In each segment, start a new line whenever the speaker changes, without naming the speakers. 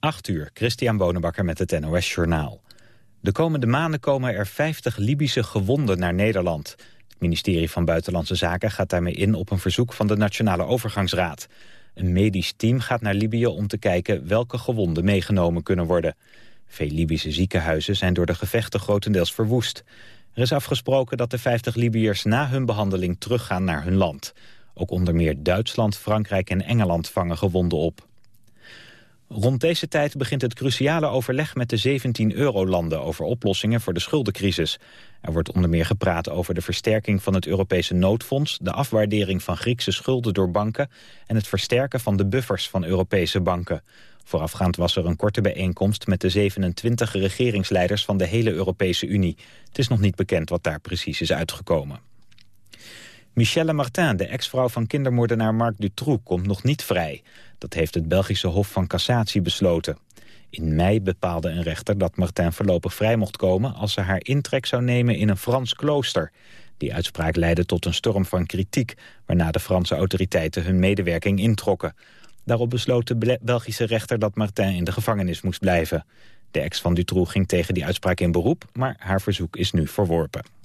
8 uur, Christian Bonenbakker met het NOS Journaal. De komende maanden komen er 50 Libische gewonden naar Nederland. Het ministerie van Buitenlandse Zaken gaat daarmee in op een verzoek van de Nationale Overgangsraad. Een medisch team gaat naar Libië om te kijken welke gewonden meegenomen kunnen worden. Veel Libische ziekenhuizen zijn door de gevechten grotendeels verwoest. Er is afgesproken dat de 50 Libiërs na hun behandeling teruggaan naar hun land. Ook onder meer Duitsland, Frankrijk en Engeland vangen gewonden op. Rond deze tijd begint het cruciale overleg met de 17 eurolanden over oplossingen voor de schuldencrisis. Er wordt onder meer gepraat over de versterking van het Europese noodfonds, de afwaardering van Griekse schulden door banken en het versterken van de buffers van Europese banken. Voorafgaand was er een korte bijeenkomst met de 27 regeringsleiders van de hele Europese Unie. Het is nog niet bekend wat daar precies is uitgekomen. Michelle Martin, de ex-vrouw van kindermoordenaar Marc Dutroux, komt nog niet vrij. Dat heeft het Belgische Hof van Cassatie besloten. In mei bepaalde een rechter dat Martin voorlopig vrij mocht komen... als ze haar intrek zou nemen in een Frans klooster. Die uitspraak leidde tot een storm van kritiek... waarna de Franse autoriteiten hun medewerking introkken. Daarop besloot de Belgische rechter dat Martin in de gevangenis moest blijven. De ex van Dutroux ging tegen die uitspraak in beroep... maar haar verzoek is nu verworpen.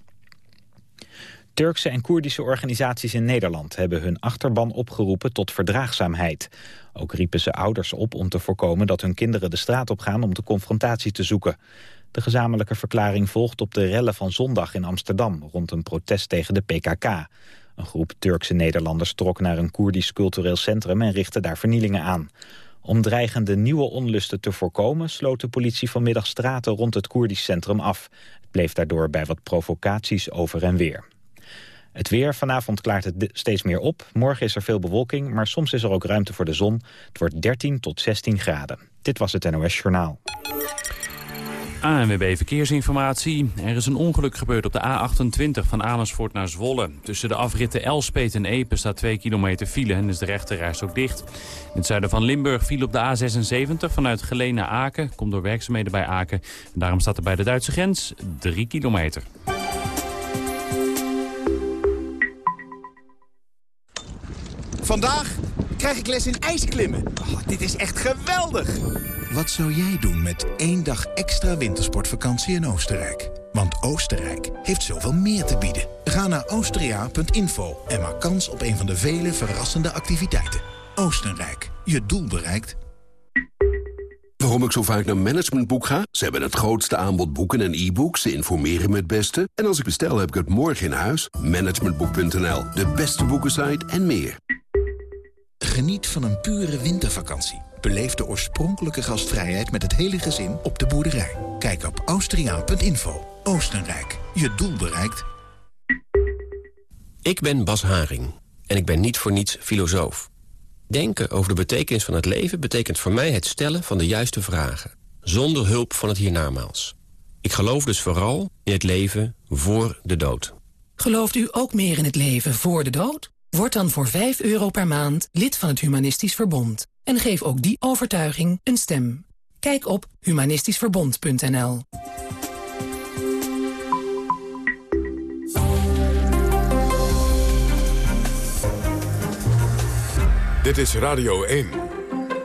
Turkse en Koerdische organisaties in Nederland hebben hun achterban opgeroepen tot verdraagzaamheid. Ook riepen ze ouders op om te voorkomen dat hun kinderen de straat op gaan om de confrontatie te zoeken. De gezamenlijke verklaring volgt op de rellen van zondag in Amsterdam rond een protest tegen de PKK. Een groep Turkse Nederlanders trok naar een Koerdisch cultureel centrum en richtte daar vernielingen aan. Om dreigende nieuwe onlusten te voorkomen sloot de politie vanmiddag straten rond het Koerdisch centrum af. Het bleef daardoor bij wat provocaties over en weer. Het weer, vanavond klaart het steeds meer op. Morgen is er veel bewolking, maar soms is er ook ruimte voor de zon. Het wordt 13 tot 16 graden. Dit was het NOS Journaal.
ANWB Verkeersinformatie. Er is een ongeluk gebeurd op de A28 van Amersfoort naar Zwolle. Tussen de afritten Elspet en Epe staat 2 kilometer file en is de rechterreis ook dicht. In het zuiden van Limburg viel op de A76 vanuit Geleen naar Aken. Komt door werkzaamheden bij Aken. En daarom staat er bij de Duitse grens 3 kilometer.
Vandaag krijg ik les in ijsklimmen. Oh, dit is echt geweldig!
Wat zou jij doen met één dag extra wintersportvakantie in Oostenrijk? Want Oostenrijk heeft zoveel meer te bieden. Ga naar austria.info en maak kans op een van de vele verrassende activiteiten. Oostenrijk, je doel bereikt.
Waarom ik zo vaak naar Managementboek ga? Ze hebben het grootste aanbod boeken en e-books. Ze informeren me het beste. En als ik bestel, heb ik het morgen in huis. Managementboek.nl, de beste boekensite en meer.
Geniet van een pure wintervakantie. Beleef de oorspronkelijke gastvrijheid met het hele gezin op de boerderij. Kijk op austriaan.info. Oostenrijk, je doel bereikt.
Ik ben Bas Haring en ik ben niet voor niets filosoof. Denken over de betekenis van het leven betekent voor mij het stellen van de juiste vragen. Zonder hulp van het hiernamaals. Ik geloof dus vooral in het leven voor de dood.
Gelooft u ook meer in het leven voor de dood? Word dan voor 5 euro per maand lid van het Humanistisch Verbond. En geef ook die overtuiging een stem. Kijk op humanistischverbond.nl
Dit is Radio 1.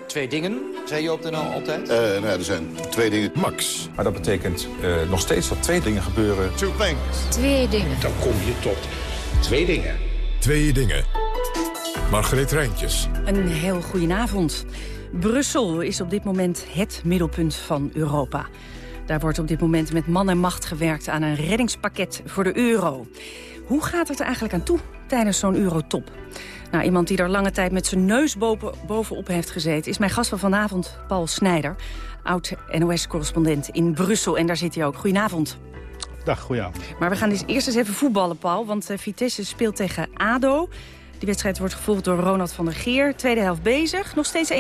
Twee dingen, zei je op de NL altijd?
Uh, nou, er zijn twee dingen.
Max.
Maar dat betekent uh, nog steeds dat twee dingen gebeuren.
Two things.
Twee dingen.
Dan kom je tot twee dingen.
Twee dingen. Margreet Rijntjes.
Een heel goedenavond. Brussel is op dit moment het middelpunt van Europa. Daar wordt op dit moment met man en macht gewerkt aan een reddingspakket voor de euro. Hoe gaat het er eigenlijk aan toe tijdens zo'n eurotop? Nou, iemand die er lange tijd met zijn neus boven, bovenop heeft gezeten... is mijn gast van vanavond, Paul Snijder. Oud-NOS-correspondent in Brussel. En daar zit hij ook. Goedenavond.
Dag, goedenavond.
Maar we gaan dus eerst eens even voetballen, Paul. Want uh, Vitesse speelt tegen ADO. Die wedstrijd wordt gevolgd door Ronald van der Geer. Tweede helft bezig. Nog steeds 1-1?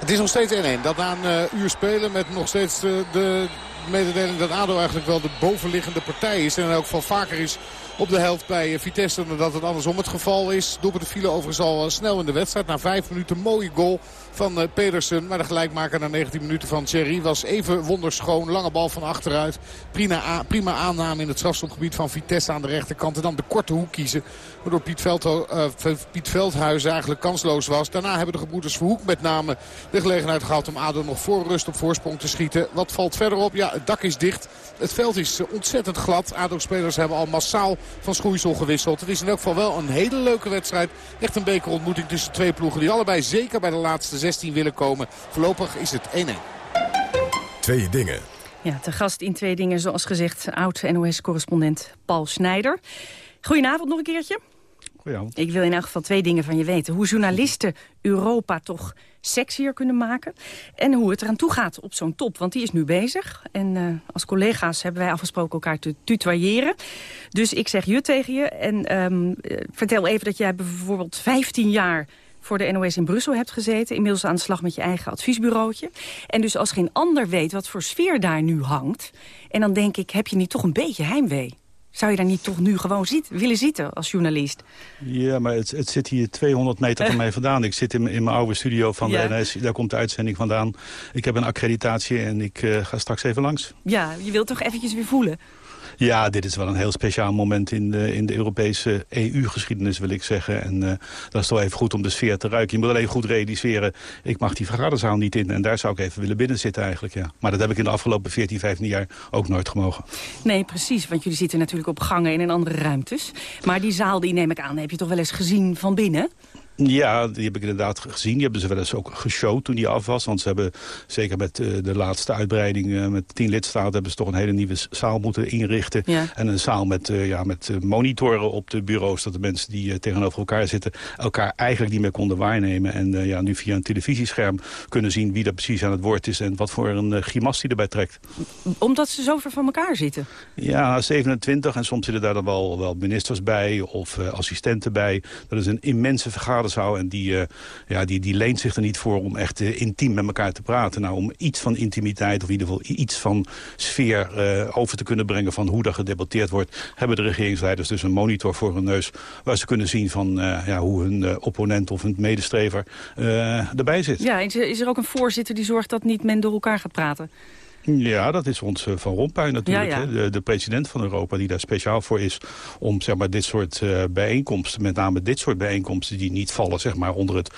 Het is nog steeds 1-1. Dat na een uh, uur spelen met nog steeds uh, de
mededeling dat ADO eigenlijk wel de bovenliggende partij is. En in elk geval vaker is op de helft bij Vitesse. En dat het andersom het geval is. Doelpunt de file overigens al snel in de wedstrijd. Na vijf minuten mooie goal van uh, Pedersen. Maar de gelijkmaker na 19 minuten van Thierry was even wonderschoon. Lange bal van achteruit. Prima, prima aanname in het strafschopgebied van Vitesse aan de rechterkant. En dan de korte hoek kiezen. Waardoor Piet, Veldho uh, Piet Veldhuis eigenlijk kansloos was. Daarna hebben de gebroeders Verhoek met name de gelegenheid gehad om ADO nog voor rust op voorsprong te schieten. Wat valt verder op? Ja, het dak is dicht. Het veld is ontzettend glad. ADO-spelers hebben al massaal van schoeisel gewisseld. Het is in elk geval wel een hele leuke wedstrijd. Echt een bekerontmoeting tussen twee ploegen die allebei zeker bij de laatste 16 willen komen. Voorlopig is het 1-1.
Twee dingen.
Ja, te gast in twee dingen, zoals gezegd, oud-NOS-correspondent Paul Snijder. Goedenavond nog een keertje.
Goedenavond.
Ik wil in elk geval twee dingen van je weten. Hoe journalisten Europa toch sexier kunnen maken. En hoe het eraan toe gaat op zo'n top. Want die is nu bezig. En uh, als collega's hebben wij afgesproken elkaar te tutoyeren. Dus ik zeg je tegen je. En um, vertel even dat jij bijvoorbeeld 15 jaar voor de NOS in Brussel hebt gezeten. Inmiddels aan de slag met je eigen adviesbureautje. En dus als geen ander weet wat voor sfeer daar nu hangt... en dan denk ik, heb je niet toch een beetje heimwee? Zou je daar niet toch nu gewoon zit, willen zitten als journalist?
Ja, maar het, het zit hier 200 meter van mij vandaan. Ik zit in, in mijn oude studio van de NS. Daar komt de uitzending vandaan. Ik heb een accreditatie en ik uh, ga straks even langs.
Ja, je wilt toch eventjes weer voelen?
Ja, dit is wel een heel speciaal moment in de, in de Europese EU-geschiedenis, wil ik zeggen. En uh, dat is toch even goed om de sfeer te ruiken. Je moet alleen goed realiseren, ik mag die vergaderzaal niet in. En daar zou ik even willen binnenzitten eigenlijk, ja. Maar dat heb ik in de afgelopen 14, 15 jaar ook nooit gemogen.
Nee, precies, want jullie zitten natuurlijk op gangen en in andere ruimtes. Maar die zaal, die neem ik aan, heb je toch wel eens gezien van binnen?
Ja, die heb ik inderdaad gezien. Die hebben ze wel eens ook geshowd toen die af was. Want ze hebben, zeker met uh, de laatste uitbreiding uh, met tien lidstaten... hebben ze toch een hele nieuwe zaal moeten inrichten.
Ja.
En een zaal met, uh, ja, met monitoren op de bureaus... dat de mensen die tegenover elkaar zitten... elkaar eigenlijk niet meer konden waarnemen. En ja, nu via een televisiescherm kunnen zien wie er precies aan het woord is... en wat voor een grimas die erbij trekt.
Omdat ze zo ver van elkaar zitten?
Ja, 27 en soms zitten daar dan wel, wel ministers bij... of assistenten bij. Dat is een immense vergadering en die, uh, ja, die, die leent zich er niet voor om echt uh, intiem met elkaar te praten. Nou, om iets van intimiteit of in ieder geval iets van sfeer uh, over te kunnen brengen... van hoe er gedebatteerd wordt, hebben de regeringsleiders dus een monitor voor hun neus... waar ze kunnen zien van ja, hoe hun opponent of hun medestrever erbij zit.
Ja, is er ook een voorzitter die zorgt dat niet men door elkaar gaat praten?
Ja, dat is ons uh, Van Rompuy natuurlijk.
Ja, ja.
Hè? De, de, president van Europa die daar speciaal voor is... om zeg maar, dit soort uh, bijeenkomsten, met name dit soort bijeenkomsten... die niet vallen zeg maar, onder het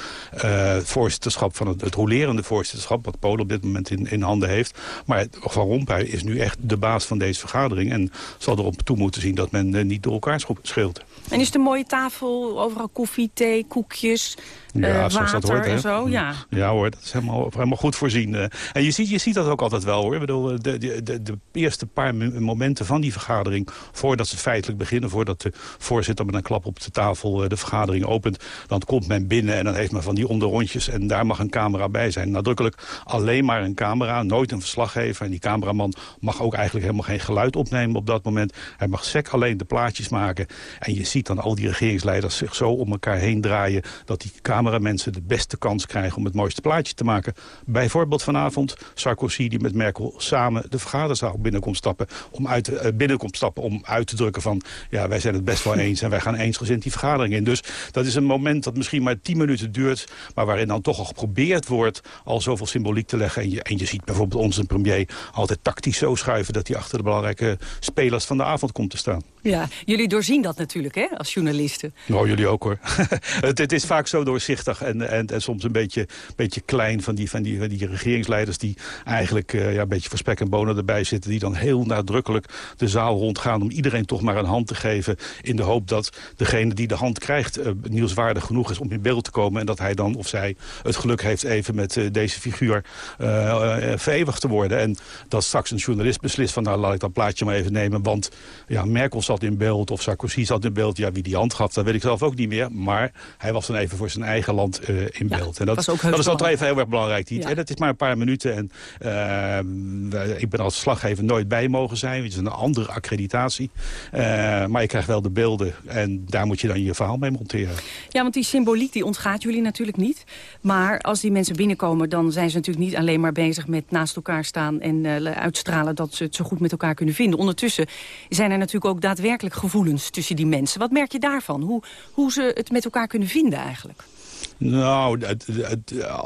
uh, voorzitterschap van het, het rolerende voorzitterschap... wat Polen op dit moment in, in handen heeft. Maar Van Rompuy is nu echt de baas van deze vergadering... en zal erop toe moeten zien dat men niet door elkaar scheelt.
En is het een mooie tafel, overal koffie, thee, koekjes...
Ja, zoals dat hoort,
en zo, ja.
Ja hoor, dat is helemaal, helemaal goed voorzien. En je ziet, je ziet dat ook altijd wel hoor. Bedoel, de, de, de, de eerste paar momenten van die vergadering... voordat ze feitelijk beginnen, voordat de voorzitter met een klap op de tafel uh, de vergadering opent... dan komt men binnen en dan heeft men van die onderrondjes... en daar mag een camera bij zijn. Nadrukkelijk alleen maar een camera, nooit een verslaggever. En die cameraman mag ook eigenlijk helemaal geen geluid opnemen op dat moment. Hij mag sec alleen de plaatjes maken. En je ziet dan al die regeringsleiders zich zo om elkaar heen draaien... dat die camera mensen de beste kans krijgen om het mooiste plaatje te maken. Bijvoorbeeld vanavond Sarkozy die met Merkel samen de vergaderzaal binnenkomt stappen. Om uit, uh, binnenkomt stappen om uit te drukken van ja, wij zijn het best wel eens en wij gaan eensgezind die vergadering in. Dus dat is een moment dat misschien maar tien minuten duurt, maar waarin dan toch al geprobeerd wordt al zoveel symboliek te leggen. En je, en je ziet bijvoorbeeld onze premier altijd tactisch zo schuiven dat hij achter de belangrijke spelers van de avond komt te staan.
Ja, jullie doorzien dat natuurlijk hè, als journalisten.
Nou, jullie ook hoor. het, het is vaak zo doorzichtig en, en, en soms een beetje, beetje klein van die, van, die, van die regeringsleiders... die eigenlijk uh, ja, beetje voor spek en bonen erbij zitten... die dan heel nadrukkelijk de zaal rondgaan om iedereen toch maar een hand te geven... in de hoop dat degene die de hand krijgt uh, nieuwswaardig genoeg is om in beeld te komen... en dat hij dan of zij het geluk heeft even met uh, deze figuur vereeuwigd te worden. En dat straks een journalist beslist van nou laat ik dat plaatje maar even nemen... want ja, Merkel zat in beeld of Sarkozy zat in beeld. Ja, wie die hand gaf, dat weet ik zelf ook niet meer. Maar hij was dan even voor zijn eigen land in beeld. en dat,
dat,
dat is altijd even heel erg belangrijk. Die, En dat is maar een paar minuten. En uh, ik ben als slaggever nooit bij mogen zijn. Het is een andere accreditatie. maar je krijgt wel de beelden. En daar moet je dan je verhaal mee monteren.
Ja, want die symboliek die ontgaat jullie natuurlijk niet. Maar als die mensen binnenkomen, dan zijn ze natuurlijk niet alleen maar bezig met naast elkaar staan en uitstralen dat ze het zo goed met elkaar kunnen vinden. Ondertussen zijn er natuurlijk ook daadwerkelijk gevoelens tussen die mensen. Wat merk je daarvan? Hoe, hoe ze het met elkaar kunnen vinden eigenlijk?
Nou, het,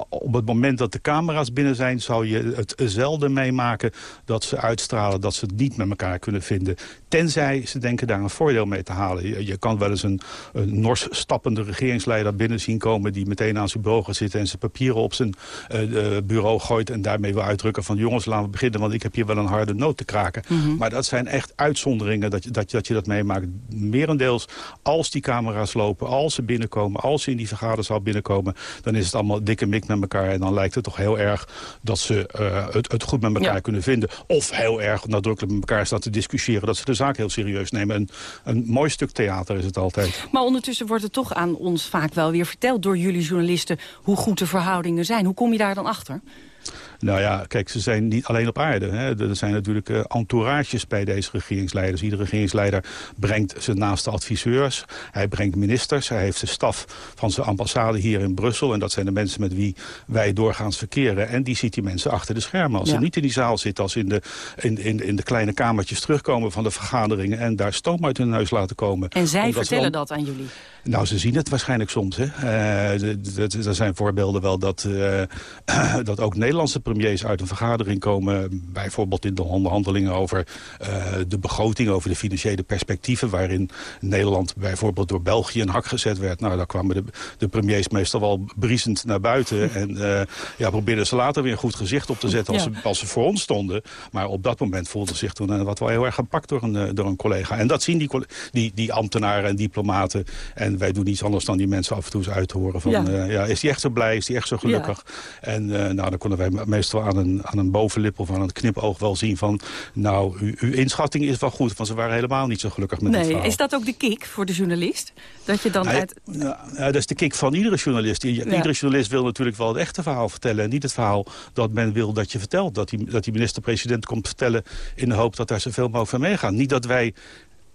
op het moment dat de camera's binnen zijn... zou je het zelden meemaken dat ze uitstralen... dat ze het niet met elkaar kunnen vinden. Tenzij ze denken daar een voordeel mee te halen. Je, kan wel eens een, een nors stappende regeringsleider binnen zien komen... die meteen aan zijn bureau gaat zitten en zijn papieren op zijn uh, bureau gooit... en daarmee wil uitdrukken van jongens, laten we beginnen... want ik heb hier wel een harde noot te kraken. Mhm. Maar dat zijn echt uitzonderingen dat je dat, dat, je dat meemaakt. Merendeels, als die camera's lopen, als ze binnenkomen... als ze in die vergaderzaal binnenkomen... dan is het allemaal dikke mik met elkaar. En dan lijkt het toch heel erg dat ze uh, het, het, goed met elkaar kunnen vinden. Of heel erg nadrukkelijk met elkaar staan te discussiëren... dat ze de zaak heel serieus nemen. Een, een mooi stuk theater is het altijd.
Maar ondertussen wordt het toch aan ons vaak wel weer verteld... door jullie journalisten hoe goed de verhoudingen zijn. Hoe kom je daar dan achter?
Nou ja, kijk, ze zijn niet alleen op aarde. Hè. Er zijn natuurlijk uh, entourages bij deze regeringsleiders. Iedere regeringsleider brengt zijn naaste adviseurs. Hij brengt ministers. Hij heeft de staf van zijn ambassade hier in Brussel. En dat zijn de mensen met wie wij doorgaans verkeren. En die ziet die mensen achter de schermen. Als ze niet in die zaal zitten, als in de, in, in, in de kleine kamertjes terugkomen van de vergaderingen... en daar stoom uit hun neus laten komen.
En zij vertellen dat aan jullie?
Nou, ze zien het waarschijnlijk soms. Hè. Uh, er zijn voorbeelden wel dat, uh, dat ook Nederlandse premiers uit een vergadering komen. Bijvoorbeeld in de onderhandelingen over uh, de begroting, over de financiële perspectieven. Waarin Nederland bijvoorbeeld door België een hak gezet werd. Nou, daar kwamen de, de premiers meestal wel briesend naar buiten. En ja, probeerden ze later weer een goed gezicht op te zetten als, ze, als ze voor ons stonden. Maar op dat moment voelden ze zich toen wat wel heel erg gepakt door een, door een collega. En dat zien die, die, die ambtenaren en diplomaten. En wij doen niets anders dan die mensen af en toe eens uit te horen. Van, ja. Uh, ja is die echt zo blij? Is die echt zo gelukkig? En uh, nou, dan konden wij meestal aan een, aan een bovenlip of aan een knipoog wel zien van... nou, uw, uw inschatting is wel goed, want ze waren helemaal niet zo gelukkig met
nee,
het verhaal.
Is dat ook de kick voor de journalist? Dat je dan
nou,
uit...
Nou, dat is de kick van iedere journalist. Iedere journalist wil natuurlijk wel het echte verhaal vertellen... en niet het verhaal dat men wil dat je vertelt. Dat die, dat die minister-president komt vertellen in de hoop dat daar zoveel mogelijk van meegaan. Niet dat wij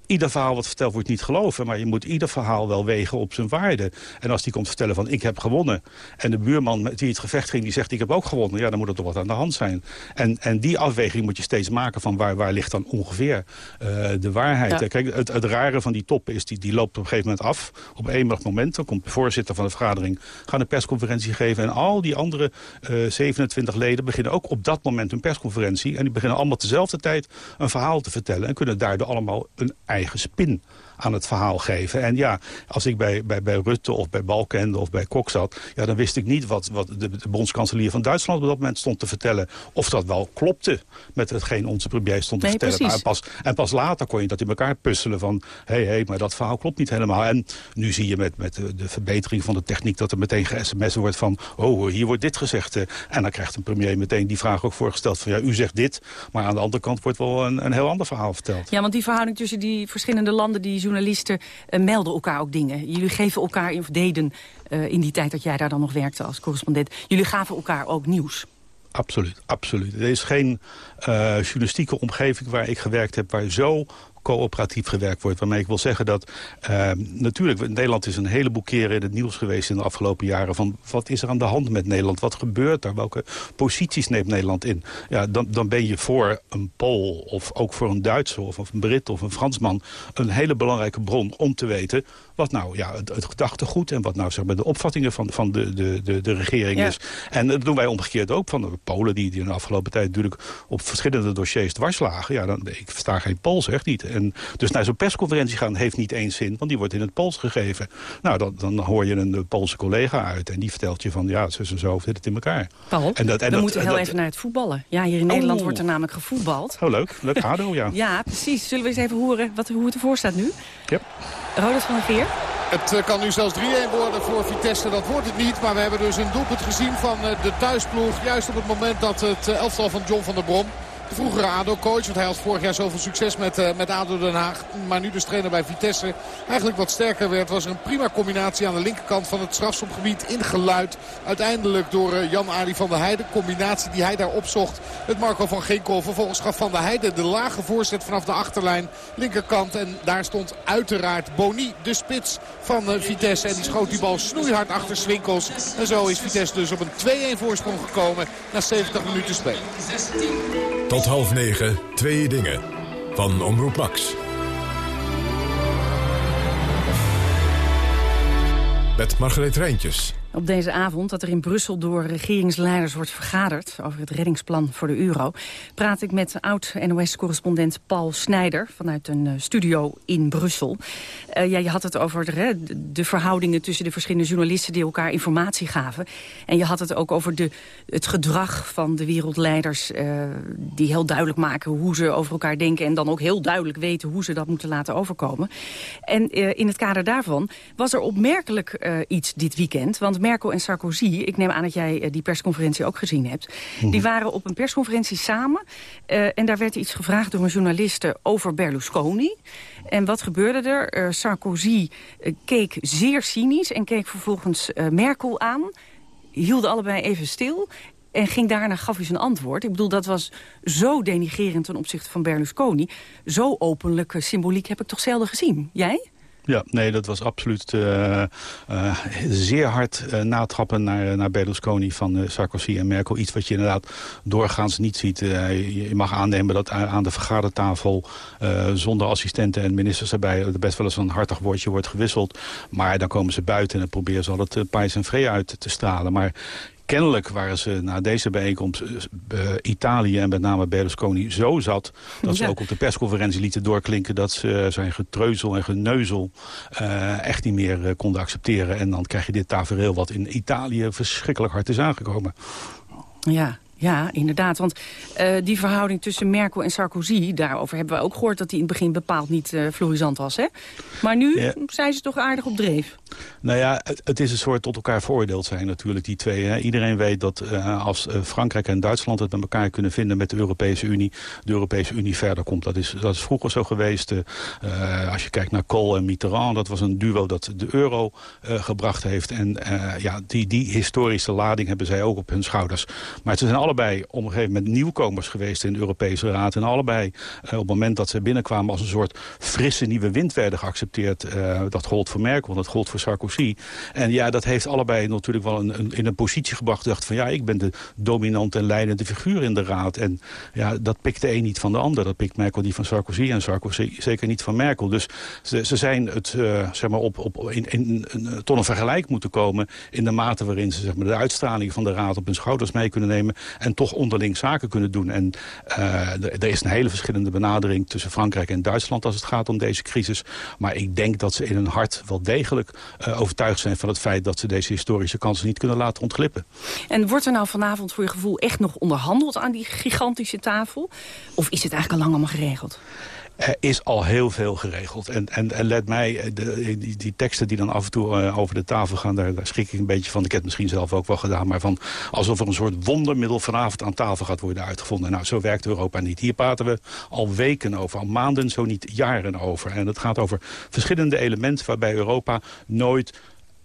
ieder verhaal wat verteld wordt niet geloven. Maar je moet ieder verhaal wel wegen op zijn waarde. En als die komt vertellen van ik heb gewonnen. En de buurman met wie het gevecht ging die zegt ik heb ook gewonnen. Ja, dan moet er toch wat aan de hand zijn. En, en die afweging moet je steeds maken van waar, waar ligt dan ongeveer uh, de waarheid. Kijk, het, het rare van die top is die, die loopt op een gegeven moment af. Op een moment. Dan komt de voorzitter van de vergadering gaan een persconferentie geven. En al die andere uh, 27 leden beginnen ook op dat moment een persconferentie. En die beginnen allemaal tezelfde tijd een verhaal te vertellen. En kunnen daardoor allemaal een eigen spin aan het verhaal geven. En ja, als ik bij, bij, bij Rutte of bij Balkende of bij Kok zat... Ja, dan wist ik niet wat, wat de, de bondskanselier van Duitsland op dat moment stond te vertellen. Of dat wel klopte met hetgeen onze premier stond te
nee,
vertellen. En, pas, en pas later kon je dat in elkaar puzzelen van... hé, hey, hey, maar dat verhaal klopt niet helemaal. En nu zie je met, met de, de verbetering van de techniek... dat er meteen ge-sms wordt van... oh, hier wordt dit gezegd. En dan krijgt een premier meteen die vraag ook voorgesteld van... ja, u zegt dit, maar aan de andere kant wordt wel een, een heel ander verhaal verteld.
Ja, want die verhouding tussen die verschillende landen... die journalisten uh, melden elkaar ook dingen. Jullie geven elkaar, of deden uh, in die tijd dat jij daar dan nog werkte als correspondent... jullie gaven elkaar ook nieuws.
Absoluut, absoluut. Er is geen uh, journalistieke omgeving waar ik gewerkt heb... waar zo coöperatief gewerkt wordt. Waarmee ik wil zeggen dat uh, natuurlijk, Nederland is een heleboel keren in het nieuws geweest in de afgelopen jaren. Van wat is er aan de hand met Nederland? Wat gebeurt daar? Welke posities neemt Nederland in? Ja, dan, dan ben je voor een Pool of ook voor een Duitser of een Brit of een Fransman een hele belangrijke bron om te weten wat nou ja, het, het gedachtegoed en wat nou zeg maar, de opvattingen van, van de, de, de, de regering ja. is. En dat doen wij omgekeerd ook van de Polen die, die in de afgelopen tijd natuurlijk op verschillende dossiers dwars lagen. Ja, dan, ik versta geen Pools, echt niet. En dus naar zo'n persconferentie gaan heeft niet eens zin, want die wordt in het Pools gegeven. Nou, dan, dan hoor je een Poolse collega uit en die vertelt je van ja, zo en zo zit het in elkaar.
Paul, en dat, en we dat, moeten heel dat, even naar het voetballen. Ja, hier in Nederland oh. wordt er namelijk gevoetbald.
Oh, leuk. Leuk, ADO, ja.
ja, precies. Zullen we eens even horen wat, hoe het ervoor staat nu?
Ja.
Ronald van der Veer.
Het kan nu zelfs 3-1 worden voor Vitesse. Dat wordt het niet. Maar we hebben dus een doelpunt gezien van de thuisploeg. Juist op het moment dat het elftal van John van der Brom vroegere ADO-coach, want hij had vorig jaar zoveel succes met, uh, met ADO Den Haag. Maar nu dus trainer bij Vitesse. Eigenlijk wat sterker werd, was er een prima combinatie aan de linkerkant van het strafschopgebied. Ingeluid uiteindelijk door uh, Jan-Adi van der Heijden. Combinatie die hij daar opzocht met Marco van Ginkel. Vervolgens gaf Van der Heijden de lage voorzet vanaf de achterlijn. Linkerkant en daar stond uiteraard Boni, de spits van uh, Vitesse. En die schoot die bal snoeihard achter Swinkels. En zo is Vitesse dus op een 2-1 voorsprong gekomen na 70 minuten spelen.
Half negen, twee dingen. Van Omroep Max. Met Margreet Rijntjes.
Op deze avond dat er in Brussel door regeringsleiders wordt vergaderd... over het reddingsplan voor de euro... praat ik met oud-NOS-correspondent Paul Snijder... vanuit een uh, studio in Brussel. Uh, ja, je had het over de, de, verhoudingen tussen de verschillende journalisten... die elkaar informatie gaven. En je had het ook over de, het gedrag van de wereldleiders... Uh, die heel duidelijk maken hoe ze over elkaar denken... en dan ook heel duidelijk weten hoe ze dat moeten laten overkomen. En in het kader daarvan was er opmerkelijk iets dit weekend... want Merkel en Sarkozy, ik neem aan dat jij uh, die persconferentie ook gezien hebt... Mm. die waren op een persconferentie samen. Uh, en daar werd iets gevraagd door een journaliste over Berlusconi. En wat gebeurde er? Uh, Sarkozy keek zeer cynisch en keek vervolgens Merkel aan. Hielden allebei even stil en ging daarna gaf hij zijn antwoord. Ik bedoel, dat was zo denigerend ten opzichte van Berlusconi. Zo openlijke symboliek heb ik toch zelden gezien. Jij?
Ja, nee, dat was absoluut uh, uh, zeer hard uh, natrappen naar, naar Berlusconi van Sarkozy en Merkel. Iets wat je inderdaad doorgaans niet ziet. je mag aannemen dat aan de vergadertafel zonder assistenten en ministers erbij... er best wel eens een hartig woordje wordt gewisseld. Maar dan komen ze buiten en proberen ze al het pais en vree uit te stralen. Maar kennelijk waren ze na deze bijeenkomst uh, Italië en met name Berlusconi zo zat... dat ze ook op de persconferentie lieten doorklinken... dat ze zijn getreuzel en geneuzel uh, echt niet meer uh, konden accepteren. En dan krijg je dit tafereel wat in Italië verschrikkelijk hard is aangekomen.
Ja, ja, inderdaad. Want uh, die verhouding tussen Merkel en Sarkozy... daarover hebben we ook gehoord dat die in het begin bepaald niet uh, florisant was. Hè? Maar nu ja. zijn ze toch aardig op dreef.
Nou ja, het, het, is een soort tot elkaar veroordeeld zijn natuurlijk, die twee. Hè. Iedereen weet dat uh, als Frankrijk en Duitsland het met elkaar kunnen vinden... met de Europese Unie, de Europese Unie verder komt. Dat is, dat is vroeger zo geweest. als je kijkt naar Kohl en Mitterrand, dat was een duo dat de euro gebracht heeft. En ja, die, die historische lading hebben zij ook op hun schouders. Maar ze zijn alle allebei op een gegeven moment nieuwkomers geweest in de Europese Raad. En allebei uh, op het moment dat ze binnenkwamen als een soort frisse nieuwe wind werden geaccepteerd. Uh, dat gold voor Merkel, dat gold voor Sarkozy. En ja, dat heeft allebei natuurlijk wel een, in een positie gebracht. Dacht van ja, ik ben de dominante en leidende figuur in de Raad. En ja, dat pikt de een niet van de ander. Dat pikt Merkel niet van Sarkozy en Sarkozy zeker niet van Merkel. Dus ze, ze zijn het, uh, zeg maar, op, op, in, in, in, tot een vergelijk moeten komen in de mate waarin ze zeg maar, de uitstraling van de Raad op hun schouders mee kunnen nemen en toch onderling zaken kunnen doen. En uh, er is een hele verschillende benadering tussen Frankrijk en Duitsland als het gaat om deze crisis. Maar ik denk dat ze in hun hart wel degelijk uh, overtuigd zijn van het feit dat ze deze historische kansen niet kunnen laten ontglippen.
En wordt er nou vanavond voor je gevoel echt nog onderhandeld aan die gigantische tafel? Of is het eigenlijk al lang allemaal geregeld?
Er is al heel veel geregeld. En, en, en let mij, eh, de, die, die, teksten die dan af en toe uh, over de tafel gaan... Daar, daar, schrik ik een beetje van. Ik heb het misschien zelf ook wel gedaan. Maar van alsof er een soort wondermiddel vanavond aan tafel gaat worden uitgevonden. Nou, zo werkt Europa niet. Hier praten we al weken over, al maanden, zo niet jaren over. En het gaat over verschillende elementen waarbij Europa nooit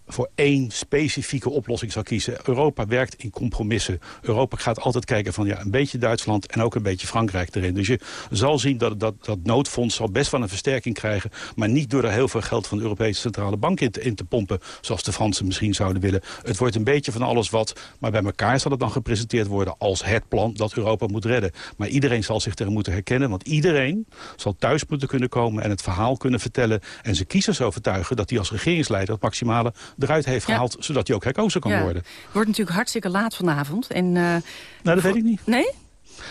voor één specifieke oplossing zal kiezen. Europa werkt in compromissen. Europa gaat altijd kijken van ja, een beetje Duitsland en ook een beetje Frankrijk erin. Dus je zal zien dat dat, dat noodfonds zal best wel een versterking krijgen... maar niet door er heel veel geld van de Europese Centrale Bank in te, in te pompen... zoals de Fransen misschien zouden willen. Het wordt een beetje van alles wat, maar bij elkaar zal het dan gepresenteerd worden... als het plan dat Europa moet redden. Maar iedereen zal zich erin moeten herkennen, want iedereen zal thuis moeten kunnen komen... en het verhaal kunnen vertellen en zijn kiezers overtuigen... dat hij als regeringsleider het maximale eruit heeft gehaald... zodat hij ook herkozen kan worden.
Het wordt natuurlijk hartstikke laat vanavond. En, uh,
nou, dat weet ik niet.
Nee?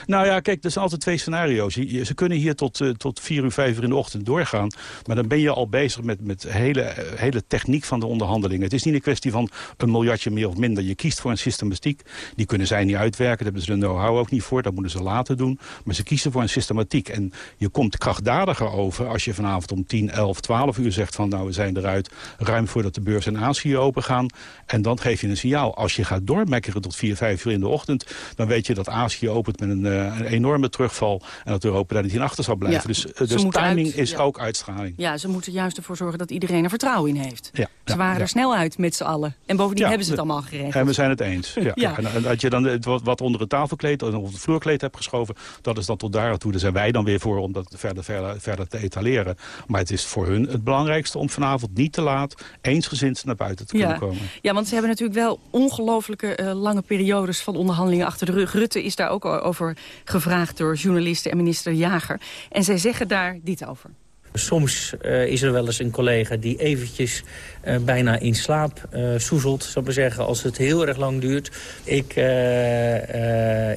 Nou ja, kijk, er zijn altijd twee scenario's. Ze kunnen hier tot, uh, tot vier uur, vijf uur in de ochtend doorgaan. Maar dan ben je al bezig met, met hele, hele techniek van de onderhandelingen. Het is niet een kwestie van een miljardje meer of minder. Je kiest voor een systematiek. Die kunnen zij niet uitwerken. Daar hebben ze de know-how ook niet voor. Dat moeten ze later doen. Maar ze kiezen voor een systematiek. En je komt krachtdadiger over als je vanavond om 10, 11, 12 uur zegt van... nou, we zijn eruit ruim voordat de beurs in Azië open gaan. En dan geef je een signaal. Als je gaat doormekkeren tot 4, 5 uur in de ochtend... dan weet je dat Azië opent met een een, een, enorme terugval. En dat Europa daar niet in achter zal blijven. dus dus timing is ook uitstraling.
Ja, ze moeten juist ervoor zorgen dat iedereen er vertrouwen in heeft. Ja, ze waren er snel uit met z'n allen. En bovendien hebben ze het allemaal geregeld.
En we zijn het eens. Ja, En dat je dan wat onder het tafelkleed of het vloerkleed hebt geschoven... dat is dan tot daar toe. Daar zijn wij dan weer voor om dat verder, verder, verder te etaleren. Maar het is voor hun het belangrijkste om vanavond niet te laat... eensgezind naar buiten te kunnen komen.
Ja, want ze hebben natuurlijk wel ongelooflijke uh, lange periodes van onderhandelingen achter de rug. Rutte is daar ook over gevraagd door journalisten en minister Jager. En zij zeggen daar dit over.
Soms uh, is er wel eens een collega die eventjes uh, bijna in slaap uh, soezelt, zou ik maar zeggen, als het heel erg lang duurt. Ik,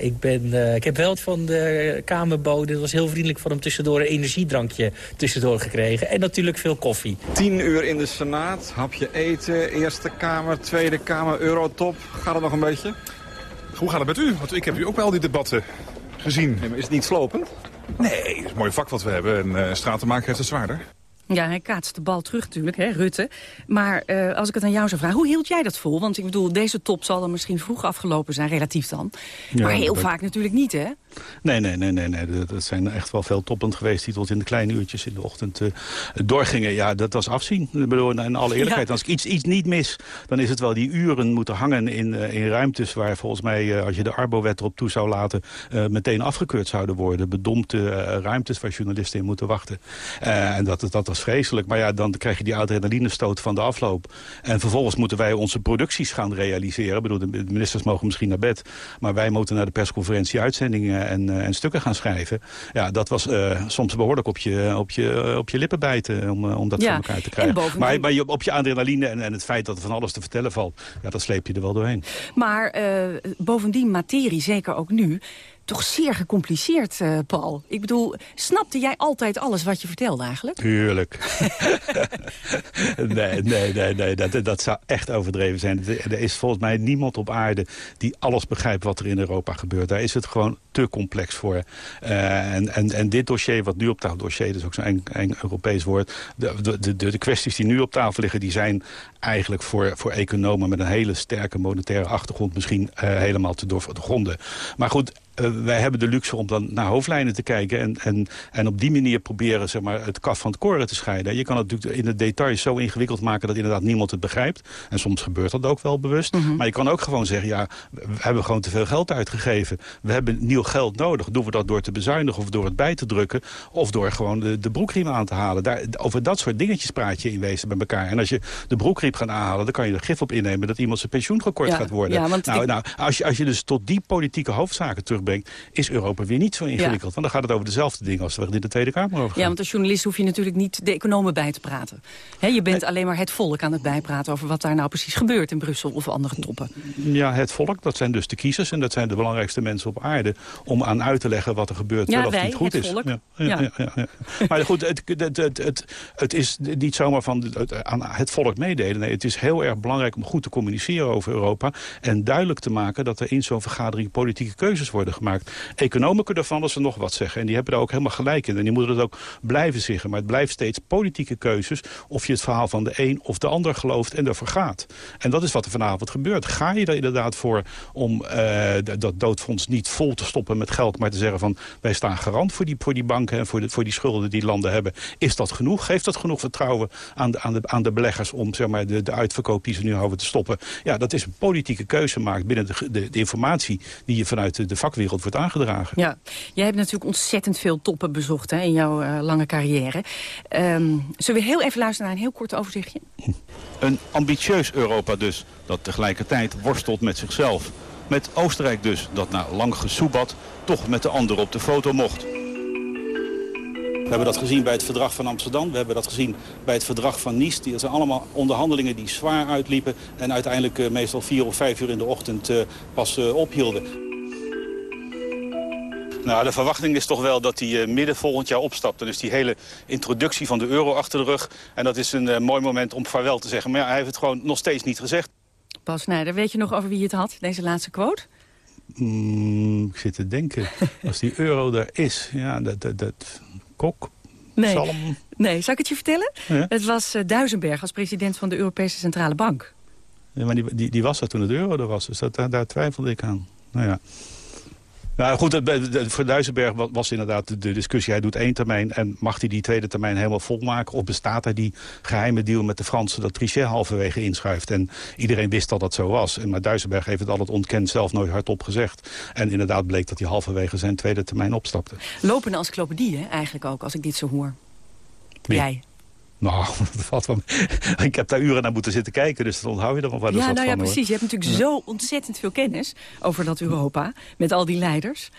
ik, ben, ik heb wel van de Kamerbode, het was heel vriendelijk van hem tussendoor een energiedrankje tussendoor gekregen. En natuurlijk veel koffie.
Tien uur in de Senaat, hapje eten, Eerste Kamer, Tweede Kamer, Eurotop. Gaat het nog een beetje?
Hoe gaat het met u? Want ik heb u ook wel die debatten gezien.
Nee, maar is het niet slopend?
Nee, het is een mooi vak wat we hebben. En uh, stratenmaker heeft het zwaarder.
Ja, hij kaatst de bal terug natuurlijk, hè, Rutte. Maar uh, als ik het aan jou zou vragen, hoe hield jij dat vol? Want ik bedoel, deze top zal dan misschien vroeg afgelopen zijn, relatief dan. Ja, maar heel vaak natuurlijk niet, hè?
Nee, nee, nee, nee. nee. Dat zijn echt wel veel toppend geweest die tot in de kleine uurtjes in de ochtend uh, doorgingen. Ja, dat was afzien. Ik bedoel, in alle eerlijkheid, als ik iets, iets niet mis, dan is het wel die uren moeten hangen in, uh, in ruimtes waar volgens mij, uh, als je de Arbo-wet erop toe zou laten, meteen afgekeurd zouden worden. Bedompte ruimtes waar journalisten in moeten wachten. en dat, dat was vreselijk. Maar ja, dan krijg je die adrenalinestoot van de afloop. En vervolgens moeten wij onze producties gaan realiseren. Ik bedoel, de ministers mogen misschien naar bed. Maar wij moeten naar de persconferentie uitzendingen en, uh, en stukken gaan schrijven. Ja, dat was uh, soms behoorlijk op je, op je, op je lippen bijten om, om dat ja, voor elkaar te krijgen. Bovendien... Maar, maar je, op je adrenaline en, en het feit dat er van alles te vertellen valt, ja, dat sleep je er wel doorheen.
Maar bovendien materie, zeker ook nu toch zeer gecompliceerd, uh, Paul. Ik bedoel, snapte jij altijd alles wat je vertelde eigenlijk?
Tuurlijk. nee, nee, nee, nee dat, dat zou echt overdreven zijn. Er is volgens mij niemand op aarde die alles begrijpt wat er in Europa gebeurt. Daar is het gewoon te complex voor. Uh, en, en, en dit dossier, wat nu op tafel... dossier, dat is ook zo'n eng, Europees woord... De, de, de, de kwesties die nu op tafel liggen... die zijn eigenlijk voor, voor economen met een hele sterke monetaire achtergrond... misschien uh, helemaal te doorgronden. Maar goed, wij hebben de luxe om dan naar hoofdlijnen te kijken... En, en, en op die manier proberen zeg maar, het kaf van het koren te scheiden. Je kan het natuurlijk in de details zo ingewikkeld maken... dat inderdaad niemand het begrijpt. En soms gebeurt dat ook wel bewust. Mm -hmm. Maar je kan ook gewoon zeggen... ja, we hebben gewoon te veel geld uitgegeven. We hebben nieuw geld nodig. Doen we dat door te bezuinigen of door het bij te drukken... of door gewoon de, de broekriem aan te halen. Daar, over dat soort dingetjes praat je in wezen bij elkaar. En als je de broekriem gaat aanhalen... dan kan je er gif op innemen dat iemand zijn pensioen gekort ja, gaat worden. Ja, nou, ik... nou, als, je, als je dus tot die politieke hoofdzaken terugbrengt... is Europa weer niet zo ingewikkeld. Ja. Want dan gaat het over dezelfde dingen als we in de Tweede Kamer over gaan.
Ja, want als journalist hoef je natuurlijk niet de economen bij te praten. He, je bent alleen maar het volk aan het bijpraten... over wat daar nou precies gebeurt in Brussel of andere toppen.
Ja, het volk, dat zijn dus de kiezers... en dat zijn de belangrijkste mensen op aarde... om aan uit te leggen wat er gebeurt, ja, wel of niet goed is.
Ja,
ja, ja. Maar goed, het, het, het, het, het is niet zomaar van het, aan het volk meedelen. Nee, het is heel erg belangrijk om goed te communiceren over Europa... en duidelijk te maken dat er in zo'n vergadering politieke keuzes worden gemaakt. Economen kunnen van alles en nog wat zeggen. En die hebben daar ook helemaal gelijk in. En die moeten het ook blijven zeggen. Maar het blijft steeds politieke keuzes... of je het verhaal van de een of de ander gelooft en ervoor gaat. En dat is wat er vanavond gebeurt. Ga je er inderdaad voor om uh, dat doodfonds niet vol te stoppen met geld... maar te zeggen van wij staan garant voor die, voor die banken... en voor de, voor die schulden die landen hebben. Is dat genoeg? Geeft dat genoeg vertrouwen aan de, aan de, aan de beleggers... om zeg maar, de, de uitverkoop die ze nu houden te stoppen? Ja, dat is een politieke keuze maakt binnen de, de, de informatie... die je vanuit de, de vakwereld wordt aangedragen.
Ja, jij hebt natuurlijk ontzettend veel toppen bezocht hè, in jouw uh, lange carrière. Um, zullen we heel even luisteren naar een heel kort overzichtje?
Een ambitieus Europa dus, dat tegelijkertijd worstelt met zichzelf. Met Oostenrijk dus, dat na lang gesoebat toch met de ander op de foto mocht. We hebben dat gezien bij het verdrag van Amsterdam. We hebben dat gezien bij het verdrag van Nice. Dat zijn allemaal onderhandelingen die zwaar uitliepen... en uiteindelijk uh, meestal vier of vijf uur in de ochtend uh, pas uh, ophielden. Nou, de verwachting is toch wel dat hij uh, midden volgend jaar opstapt. Dan is die hele introductie van de euro achter de rug. En dat is een uh, mooi moment om vaarwel te zeggen. Maar ja, hij heeft het gewoon nog steeds niet gezegd.
Paul Snijder, weet je nog over wie het had, deze laatste quote?
Mm, ik zit te denken. Als die euro er is, ja, dat... dat, dat Kok?
Nee.
Salm?
nee, zal ik het je vertellen? Ja? Het was uh, Duisenberg als president van de Europese Centrale Bank.
Ja, maar die, die, die was er toen het euro er was, dus dat, daar, daar twijfelde ik aan. Nou ja. Nou goed, voor Duisenberg was inderdaad de discussie. Hij doet één termijn en mag hij die tweede termijn helemaal volmaken? Of bestaat er die geheime deal met de Fransen dat Trichet halverwege inschuift? En iedereen wist dat dat zo was. Maar Duisenberg heeft het altijd ontkend, zelf nooit hardop gezegd. En inderdaad bleek dat hij halverwege zijn tweede termijn opstapte.
Lopen als hè, eigenlijk ook, als ik dit zo hoor. Jij.
Nou, dat valt van. ik heb daar uren naar moeten zitten kijken, dus dan onthoud je er wel eens
ja, nou
ja,
precies. Je hebt natuurlijk zo ontzettend veel kennis over dat Europa, met al die leiders.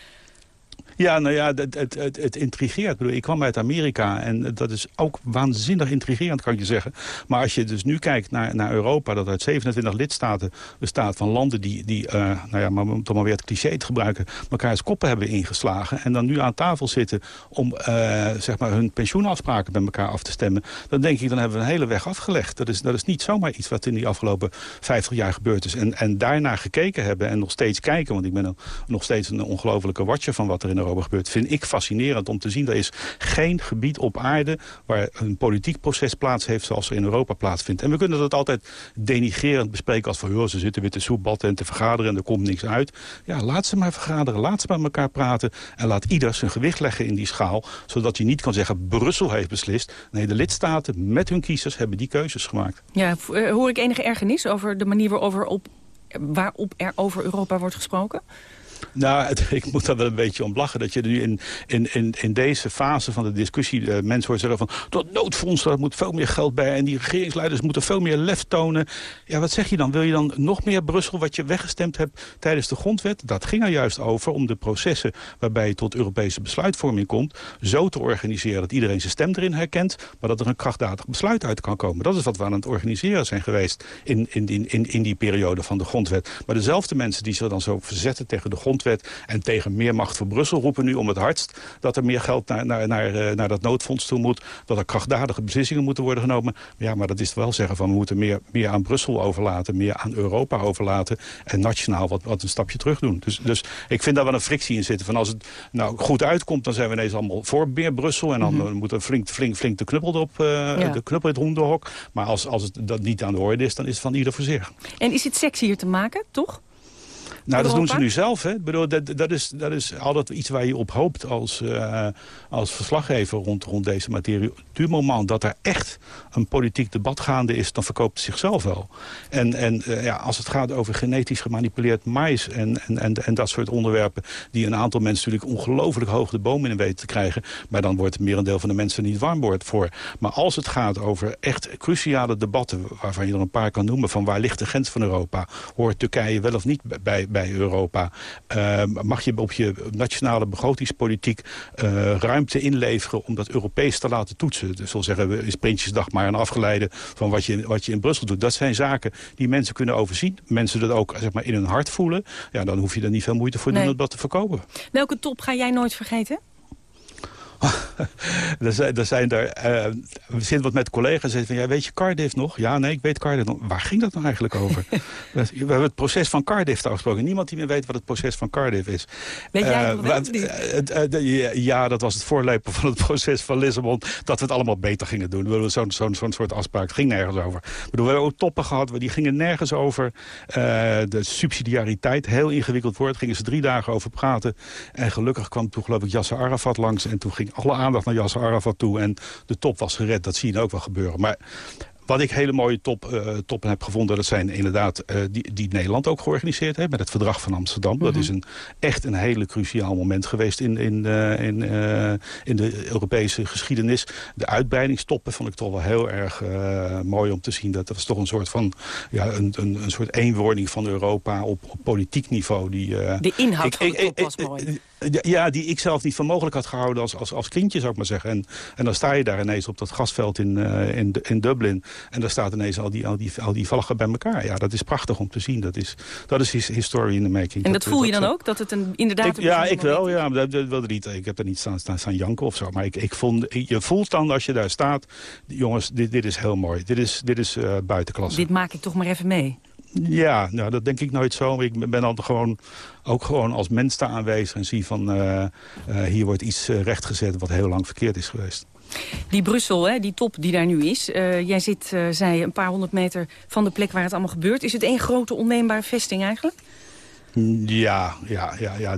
Ja, nou ja, het, het, het, het intrigeert. Ik, bedoel, ik kwam uit Amerika en dat is ook waanzinnig intrigerend, kan je zeggen. Maar als je dus nu kijkt naar, naar Europa, dat uit 27 lidstaten bestaat van landen die, die uh, nou ja, maar om toch maar weer het cliché te gebruiken, elkaars koppen hebben ingeslagen. En dan nu aan tafel zitten om uh, zeg maar hun pensioenafspraken met elkaar af te stemmen. Dan denk ik, dan hebben we een hele weg afgelegd. Dat is, dat is niet zomaar iets wat in die afgelopen 50 jaar gebeurd is. En, en daarna gekeken hebben en nog steeds kijken, want ik ben nog steeds een ongelofelijke watcher van wat er in Europa gebeurt, vind ik fascinerend om te zien. Er is geen gebied op aarde waar een politiek proces plaats heeft zoals er in Europa plaatsvindt. En we kunnen dat altijd denigerend bespreken als van, ze zitten weer te soepbatten en te vergaderen en er komt niks uit. Ja, laat ze maar vergaderen, laat ze met elkaar praten en laat ieder zijn gewicht leggen in die schaal, zodat je niet kan zeggen Brussel heeft beslist. Nee, de lidstaten met hun kiezers hebben die keuzes gemaakt.
Ja, eh, hoor ik enige ergernis over de manier op, waarop er over Europa wordt gesproken?
Nou, ik moet daar wel een beetje om lachen. Dat je nu in, in, in, in deze fase van de discussie uh, mensen hoort zeggen van... dat noodfonds, daar moet veel meer geld bij. En die regeringsleiders moeten veel meer lef tonen. Ja, wat zeg je dan? Wil je dan nog meer Brussel wat je weggestemd hebt tijdens de grondwet? Dat ging er juist over om de processen waarbij je tot Europese besluitvorming komt... zo te organiseren dat iedereen zijn stem erin herkent... maar dat er een krachtdadig besluit uit kan komen. Dat is wat we aan het organiseren zijn geweest in, in, in, in die periode van de grondwet. Maar dezelfde mensen die zich dan zo verzetten tegen de grondwet en tegen meer macht voor Brussel roepen nu om het hardst... dat er meer geld naar, naar, naar, eh, naar dat noodfonds toe moet. Dat er krachtdadige beslissingen moeten worden genomen. Ja, maar dat is wel zeggen van we moeten meer, meer aan Brussel overlaten. Meer aan Europa overlaten. En nationaal wat, wat een stapje terug doen. Dus, dus ik vind daar wel een frictie in zitten. Van als het nou goed uitkomt, dan zijn we ineens allemaal voor meer Brussel. En dan mm -hmm. moet er flink, flink, flink de knuppel erop, uh, ja. de knuppel in het hok. Maar als, als het dat niet aan de orde is, dan is het van ieder voor zich.
En is het sexy hier te maken, toch?
Nou, dat doen ze nu zelf. Hè. Ik bedoel, dat, dat, is, dat is altijd iets waar je op hoopt als, uh, als verslaggever rond, rond deze materie. Du moment dat er echt een politiek debat gaande is, dan verkoopt het zichzelf wel. En, en uh, ja, als het gaat over genetisch gemanipuleerd mais en, en, en, en dat soort onderwerpen... die een aantal mensen natuurlijk ongelooflijk hoog de boom in weten te krijgen... maar dan wordt het merendeel van de mensen niet warm voor. Maar als het gaat over echt cruciale debatten... waarvan je er een paar kan noemen van waar ligt de grens van Europa... hoort Turkije wel of niet bij, bij Europa. Uh, mag je op je nationale begrotingspolitiek uh, ruimte inleveren om dat Europees te laten toetsen. Dus zal zeggen, is Prinsjesdag maar een afgeleide van wat je, wat je in Brussel doet. Dat zijn zaken die mensen kunnen overzien. Mensen dat ook zeg maar, in hun hart voelen. Ja, dan hoef je er niet veel moeite voor doen om dat te verkopen.
Welke top ga jij nooit vergeten?
er zijn, er zijn er, uh, we zitten wat met collega's en van, ja, weet je Cardiff nog? Ja, nee, ik weet Cardiff nog. Waar ging dat nou eigenlijk over? we hebben het proces van Cardiff afgesproken. Niemand die meer weet wat het proces van Cardiff is.
Weet jij uh, het niet?
Uh, ja, dat was het voorloper van het proces van Lissabon. Dat we het allemaal beter gingen doen. Zo'n zo zo soort afspraak. Het ging nergens over. Ik bedoel, we hebben ook toppen gehad. Die gingen nergens over. de subsidiariteit, heel ingewikkeld woord. Gingen ze drie dagen over praten. En gelukkig kwam toen geloof ik Yasser Arafat langs. En toen ging alle aandacht naar Yasser Arafat toe. En de top was gered. Dat zie je ook wel gebeuren. Maar wat ik hele mooie top, uh, toppen heb gevonden... dat zijn inderdaad uh, die, die Nederland ook georganiseerd heeft... met het verdrag van Amsterdam. Dat is een, echt een hele cruciaal moment geweest in, in, uh, in, in de Europese geschiedenis. De uitbreidingstoppen vond ik toch wel heel erg mooi om te zien. Dat, dat was toch een soort van ja, een, een, een soort eenwording van Europa op, op politiek niveau. Die,
de inhoud ik, van de top was mooi.
Ja, die ik zelf niet voor mogelijk had gehouden als, als, als kindje, zou ik maar zeggen. En, en dan sta je daar ineens op dat gasveld in, uh, in, in Dublin. En daar staat ineens al die, al, die, al die vlaggen bij elkaar. Ja, dat is prachtig om te zien. Dat is, dat is history in the making.
En dat, voel je dan ook? Dat het een, inderdaad...
Ik, ja, ik wel. Ja, dat, dat, dat niet, ik heb er niet staan, staan, staan janken of zo. Maar ik, ik vond, je voelt dan als je daar staat... Jongens, dit, dit is heel mooi. Dit is, dit is uh, buitenklasse.
Dit maak ik toch maar even mee.
Ja, nou, dat denk ik nooit zo. Ik ben dan gewoon, ook gewoon als mens daar aanwezig en zie van... Uh, uh, hier wordt iets uh, rechtgezet wat heel lang verkeerd is geweest.
Die Brussel, hè, die top die daar nu is. jij zit, zei een paar honderd meter van de plek waar het allemaal gebeurt. Is het één grote onneembare vesting eigenlijk?
Ja, ja, ja, ja.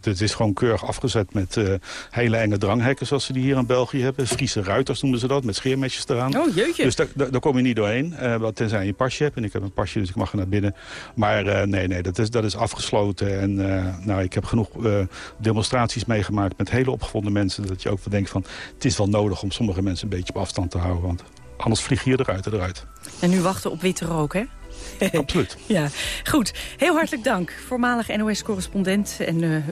Het is gewoon keurig afgezet met uh, hele enge dranghekken... zoals ze die hier in België hebben. Friese ruiters noemen ze dat, met scheermesjes eraan.
Oh, jeetje.
Dus daar, daar kom je niet doorheen, uh, tenzij je een pasje hebt. En ik heb een pasje, dus ik mag er naar binnen. Maar uh, nee, nee, dat is, dat is afgesloten. En nou, ik heb genoeg demonstraties meegemaakt met hele opgevonden mensen... dat je ook wel denkt van, het is wel nodig om sommige mensen een beetje op afstand te houden. Want anders vlieg je eruit eruit.
En nu wachten op witte rook, hè?
Absoluut.
ja, goed. Heel hartelijk dank. Voormalig NOS-correspondent en uh,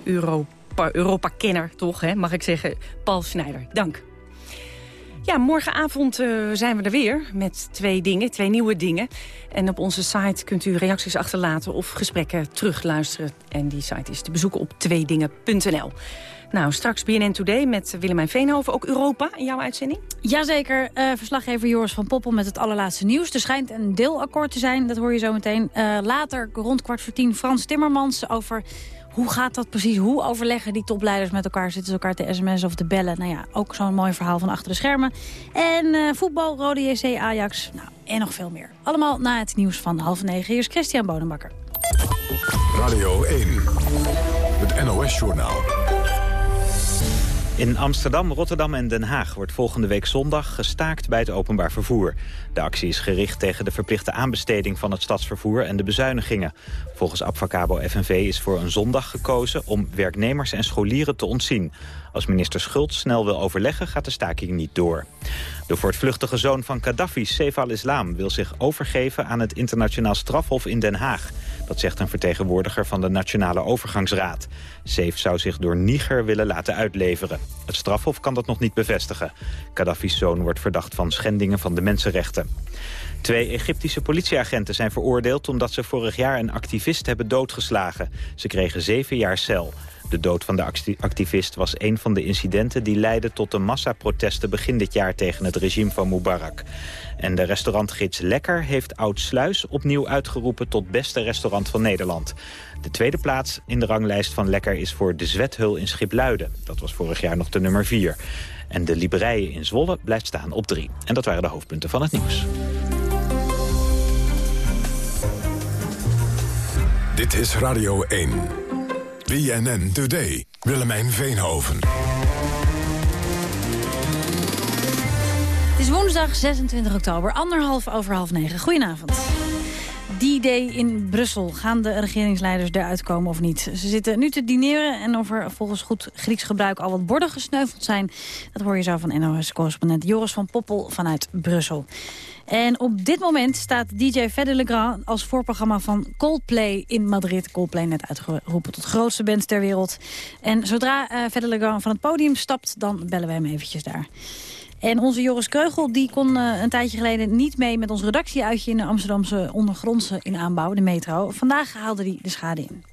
Europa-kenner, toch, hè, mag ik zeggen, Paul Snijder. Dank. Ja, morgenavond uh, zijn we er weer met twee dingen, twee nieuwe dingen. En op onze site kunt u reacties achterlaten of gesprekken terugluisteren. En die site is te bezoeken op tweedingen.nl. Nou, straks BNN Today met Willemijn Veenhoven. Ook Europa in jouw uitzending?
Jazeker. Uh, verslaggever Joris van Poppel met het allerlaatste nieuws. Er schijnt een deelakkoord te zijn, dat hoor je zo meteen. Uh, later, rond kwart voor tien, Frans Timmermans over... Hoe gaat dat precies? Hoe overleggen die topleiders met elkaar? Zitten ze elkaar te sms of te bellen? Nou ja, ook zo'n mooi verhaal van achter de schermen. En uh, voetbal, Rode JC, Ajax. Nou, en nog veel meer. Allemaal na het nieuws van half negen. Hier is Christian Bonenbakker.
Radio 1, het NOS-journaal.
In Amsterdam, Rotterdam en Den Haag wordt volgende week zondag gestaakt bij het openbaar vervoer. De actie is gericht tegen de verplichte aanbesteding van het stadsvervoer en de bezuinigingen. Volgens Abfacabo FNV is voor een zondag gekozen om werknemers en scholieren te ontzien. Als minister Schultz snel wil overleggen gaat de staking niet door. De voortvluchtige zoon van Gaddafi, Saif al-Islam, wil zich overgeven aan het internationaal strafhof in Den Haag. Dat zegt een vertegenwoordiger van de Nationale Overgangsraad. Saif zou zich door Niger willen laten uitleveren. Het strafhof kan dat nog niet bevestigen. Gaddafi's zoon wordt verdacht van schendingen van de mensenrechten. Twee Egyptische politieagenten zijn veroordeeld omdat ze vorig jaar een activist hebben doodgeslagen. Ze kregen zeven jaar cel. De dood van de activist was een van de incidenten die leidden tot de massaprotesten begin dit jaar tegen het regime van Mubarak. En de restaurantgids Lekker heeft Oud Sluis opnieuw uitgeroepen tot beste restaurant van Nederland. De tweede plaats in de ranglijst van Lekker is voor de Zwethul in Schipluiden. Dat was vorig jaar nog de nummer vier. En de Liberijen in Zwolle blijft staan op drie. En dat waren de hoofdpunten van het nieuws.
Dit is Radio 1. BNN Today. Willemijn Veenhoven.
Het is woensdag 26 oktober, anderhalf over half negen. Goedenavond. D-Day in Brussel. Gaan de regeringsleiders eruit komen of niet? Ze zitten nu te dineren en of er volgens goed Grieks gebruik al wat borden gesneuveld zijn... dat hoor je zo van NOS-correspondent Joris van Poppel vanuit Brussel. En op dit moment staat DJ Fedde Legrand als voorprogramma van Coldplay in Madrid. Coldplay net uitgeroepen tot grootste band ter wereld. En zodra uh, Fedde Legrand van het podium stapt, dan bellen wij hem eventjes daar. En onze Joris Kreugel die kon uh, een tijdje geleden niet mee met ons redactieuitje in de Amsterdamse ondergrondse in aanbouw, de metro. Vandaag haalde hij de schade in.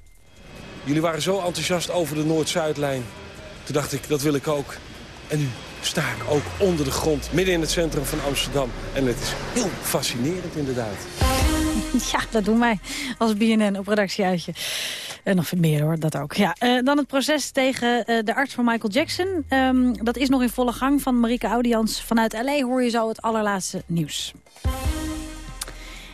Jullie waren zo enthousiast over de Noord-Zuidlijn. Toen dacht ik, dat wil ik ook. En nu sta ik ook onder de grond, midden in het centrum van Amsterdam. En het is heel fascinerend inderdaad.
Ja, dat doen wij als BNN op redactieuitje. En nog veel meer hoor, dat ook. Ja, uh, dan het proces tegen uh, de arts van Michael Jackson. Um, dat is nog in volle gang van Marike Audians. Vanuit L.A. hoor je zo het allerlaatste nieuws.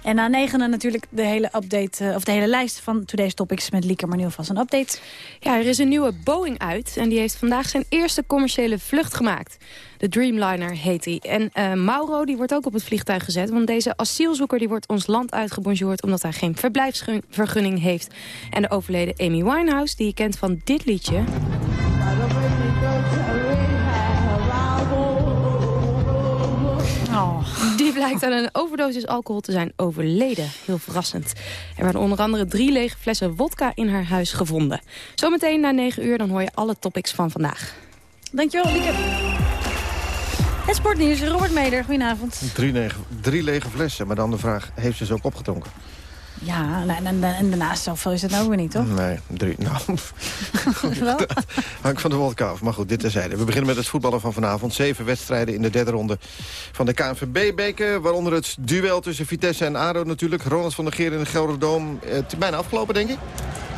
En na negenen natuurlijk de hele update, uh, of de hele lijst van Today's Topics met Lieke, maar nu alvast een update.
Ja, er is een nieuwe Boeing uit en die heeft vandaag zijn eerste commerciële vlucht gemaakt. De Dreamliner heet hij. En uh, Mauro die wordt ook op het vliegtuig gezet, want deze asielzoeker die wordt ons land uitgebonjourd omdat hij geen verblijfsvergunning heeft. En de overleden Amy Winehouse, die je kent van dit liedje... Oh. Die blijkt aan een overdosis alcohol te zijn overleden. Heel verrassend. Er werden onder andere drie lege flessen wodka in haar huis gevonden. Zometeen na 9 uur dan hoor je alle topics van vandaag.
Dankjewel, Lieke. Het sportnieuws, Robert Meder, goedenavond.
Drie, lege, drie lege flessen, maar dan de vraag, heeft ze ze ook opgetonken?
Ja, en, en, en daarnaast zoveel is het nou weer niet, toch?
Nee, drie. Nou, hangt van de wodka af. Maar goed, dit terzijde. We beginnen met het voetballen van vanavond. Zeven wedstrijden in de derde ronde van de KNVB-beker. Waaronder het duel tussen Vitesse en ADO natuurlijk. Ronald van der Geer in de Gelderdoom. Het is bijna afgelopen, denk ik?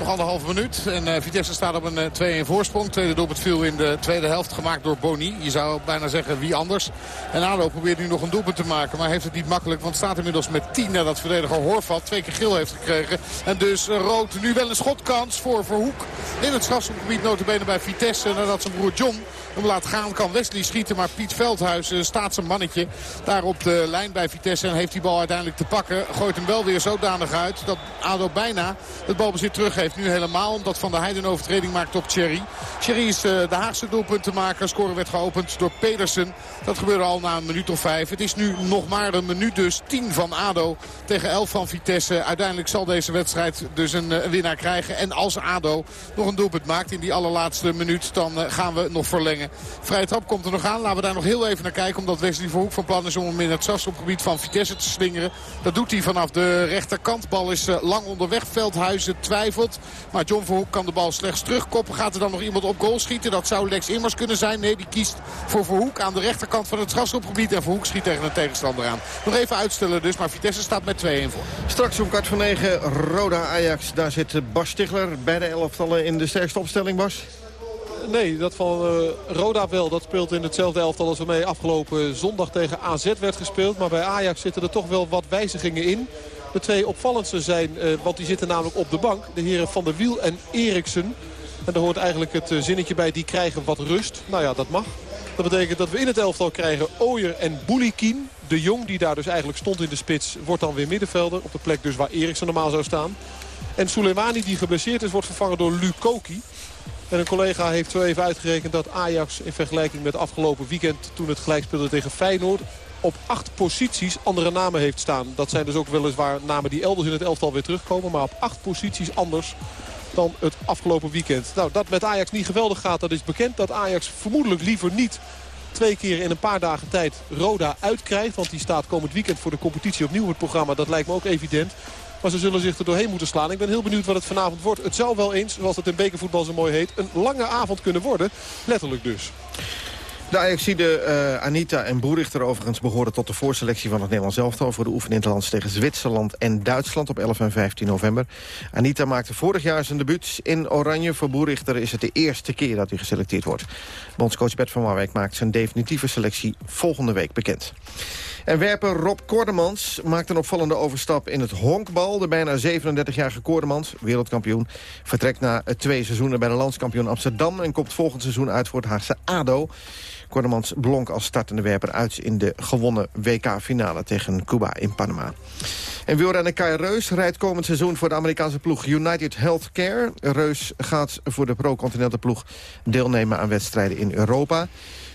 nog anderhalve minuut. En Vitesse staat op een 2-1 voorsprong. Tweede doelpunt viel in de tweede helft gemaakt door Boni. Je zou bijna zeggen wie anders. En ADO probeert nu nog een doelpunt te maken. Maar heeft het niet makkelijk. Want staat inmiddels met 10 nadat verdediger Horvat twee keer geel heeft gekregen. En dus rood. Nu wel een schotkans voor Verhoek. In het strafschopgebied notabene bij Vitesse. Nadat zijn broer John hem laat gaan kan Wesley schieten. Maar Piet Veldhuis staat zijn mannetje daar op de lijn bij Vitesse. En heeft die bal uiteindelijk te pakken. Gooit hem wel weer zodanig uit dat ADO bijna het balbezit teruggeeft. Nu helemaal omdat Van der Heijden een overtreding maakt op Thierry. Thierry is de Haagse doelpuntenmaker. Score werd geopend door Pedersen. Dat gebeurde al na een minuut of vijf. Het is nu nog maar een minuut dus. 10 van ADO tegen 11 van Vitesse. Uiteindelijk zal deze wedstrijd dus een, een winnaar krijgen. En als ADO nog een doelpunt maakt in die allerlaatste minuut... dan gaan we nog verlengen. Vrije trap komt er nog aan. Laten we daar nog heel even naar kijken. Omdat Wesley Verhoek van plan is om hem in het strafschopgebied van Vitesse te slingeren. Dat doet hij vanaf de rechterkant. Bal is lang onderweg. Veldhuizen twijfelt. Maar John Verhoek kan de bal slechts terugkoppen. Gaat er dan nog iemand op goal schieten? Dat zou Lex Immers kunnen zijn. Nee, die kiest voor Verhoek aan de rechterkant van het strafschopgebied. En Verhoek schiet tegen een tegenstander aan. Nog even uitstellen dus. Maar Vitesse staat met 2-1 voor.
Straks om kwart van Roda Ajax. Daar zit Bas Stigler. Beide elftallen in de sterkste opstelling, Bas.
Nee, dat van uh, Roda wel. Dat speelt in hetzelfde elftal als waarmee afgelopen zondag tegen AZ werd gespeeld. Maar bij Ajax zitten er toch wel wat wijzigingen in. De twee opvallendste zijn, uh, want die zitten namelijk op de bank. De heren Van der Wiel en Eriksen. En daar hoort eigenlijk het zinnetje bij, die krijgen wat rust. Nou ja, dat mag. Dat betekent dat we in het elftal krijgen Ooyer en Boulikin. De Jong, die daar dus eigenlijk stond in de spits, wordt dan weer middenvelder. Op de plek dus waar Eriksen normaal zou staan. En Soleimani, die geblesseerd is, wordt vervangen door Lukoki. En een collega heeft zo even uitgerekend dat Ajax in vergelijking met afgelopen weekend... toen het gelijk speelde tegen Feyenoord op acht posities andere namen heeft staan. Dat zijn dus ook weliswaar namen die elders in het elftal weer terugkomen. Maar op acht posities anders dan het afgelopen weekend. Nou, dat met Ajax niet geweldig gaat, dat is bekend. Dat Ajax vermoedelijk liever niet twee keer in een paar dagen tijd Roda uitkrijgt. Want die staat komend weekend voor de competitie opnieuw het programma. Dat lijkt me ook evident. Maar ze zullen zich er doorheen moeten slaan. Ik ben heel benieuwd wat het vanavond wordt. Het zou wel eens, zoals het in bekervoetbal zo mooi heet... een lange avond kunnen worden. Letterlijk dus.
De Ajaxide uh, Anita en Boerichter overigens behoren tot de voorselectie van het Nederlands elftal... voor de oefeninterlands tegen Zwitserland en Duitsland op 11 en 15 november. Anita maakte vorig jaar zijn debuut in Oranje. Voor Boerichter is het de eerste keer dat hij geselecteerd wordt. Bondscoach Bert van Marwijk maakt zijn definitieve selectie volgende week bekend. En werper Rob Kordemans maakt een opvallende overstap in het honkbal. De bijna 37-jarige Kordemans, wereldkampioen... vertrekt na twee seizoenen bij de landskampioen Amsterdam... en komt volgend seizoen uit voor het Haagse ADO. Kordemans blonk als startende werper uit in de gewonnen WK-finale tegen Cuba in Panama. En wielrenner Kai Reus rijdt komend seizoen voor de Amerikaanse ploeg United Healthcare. Reus gaat voor de pro-continente ploeg deelnemen aan wedstrijden in Europa.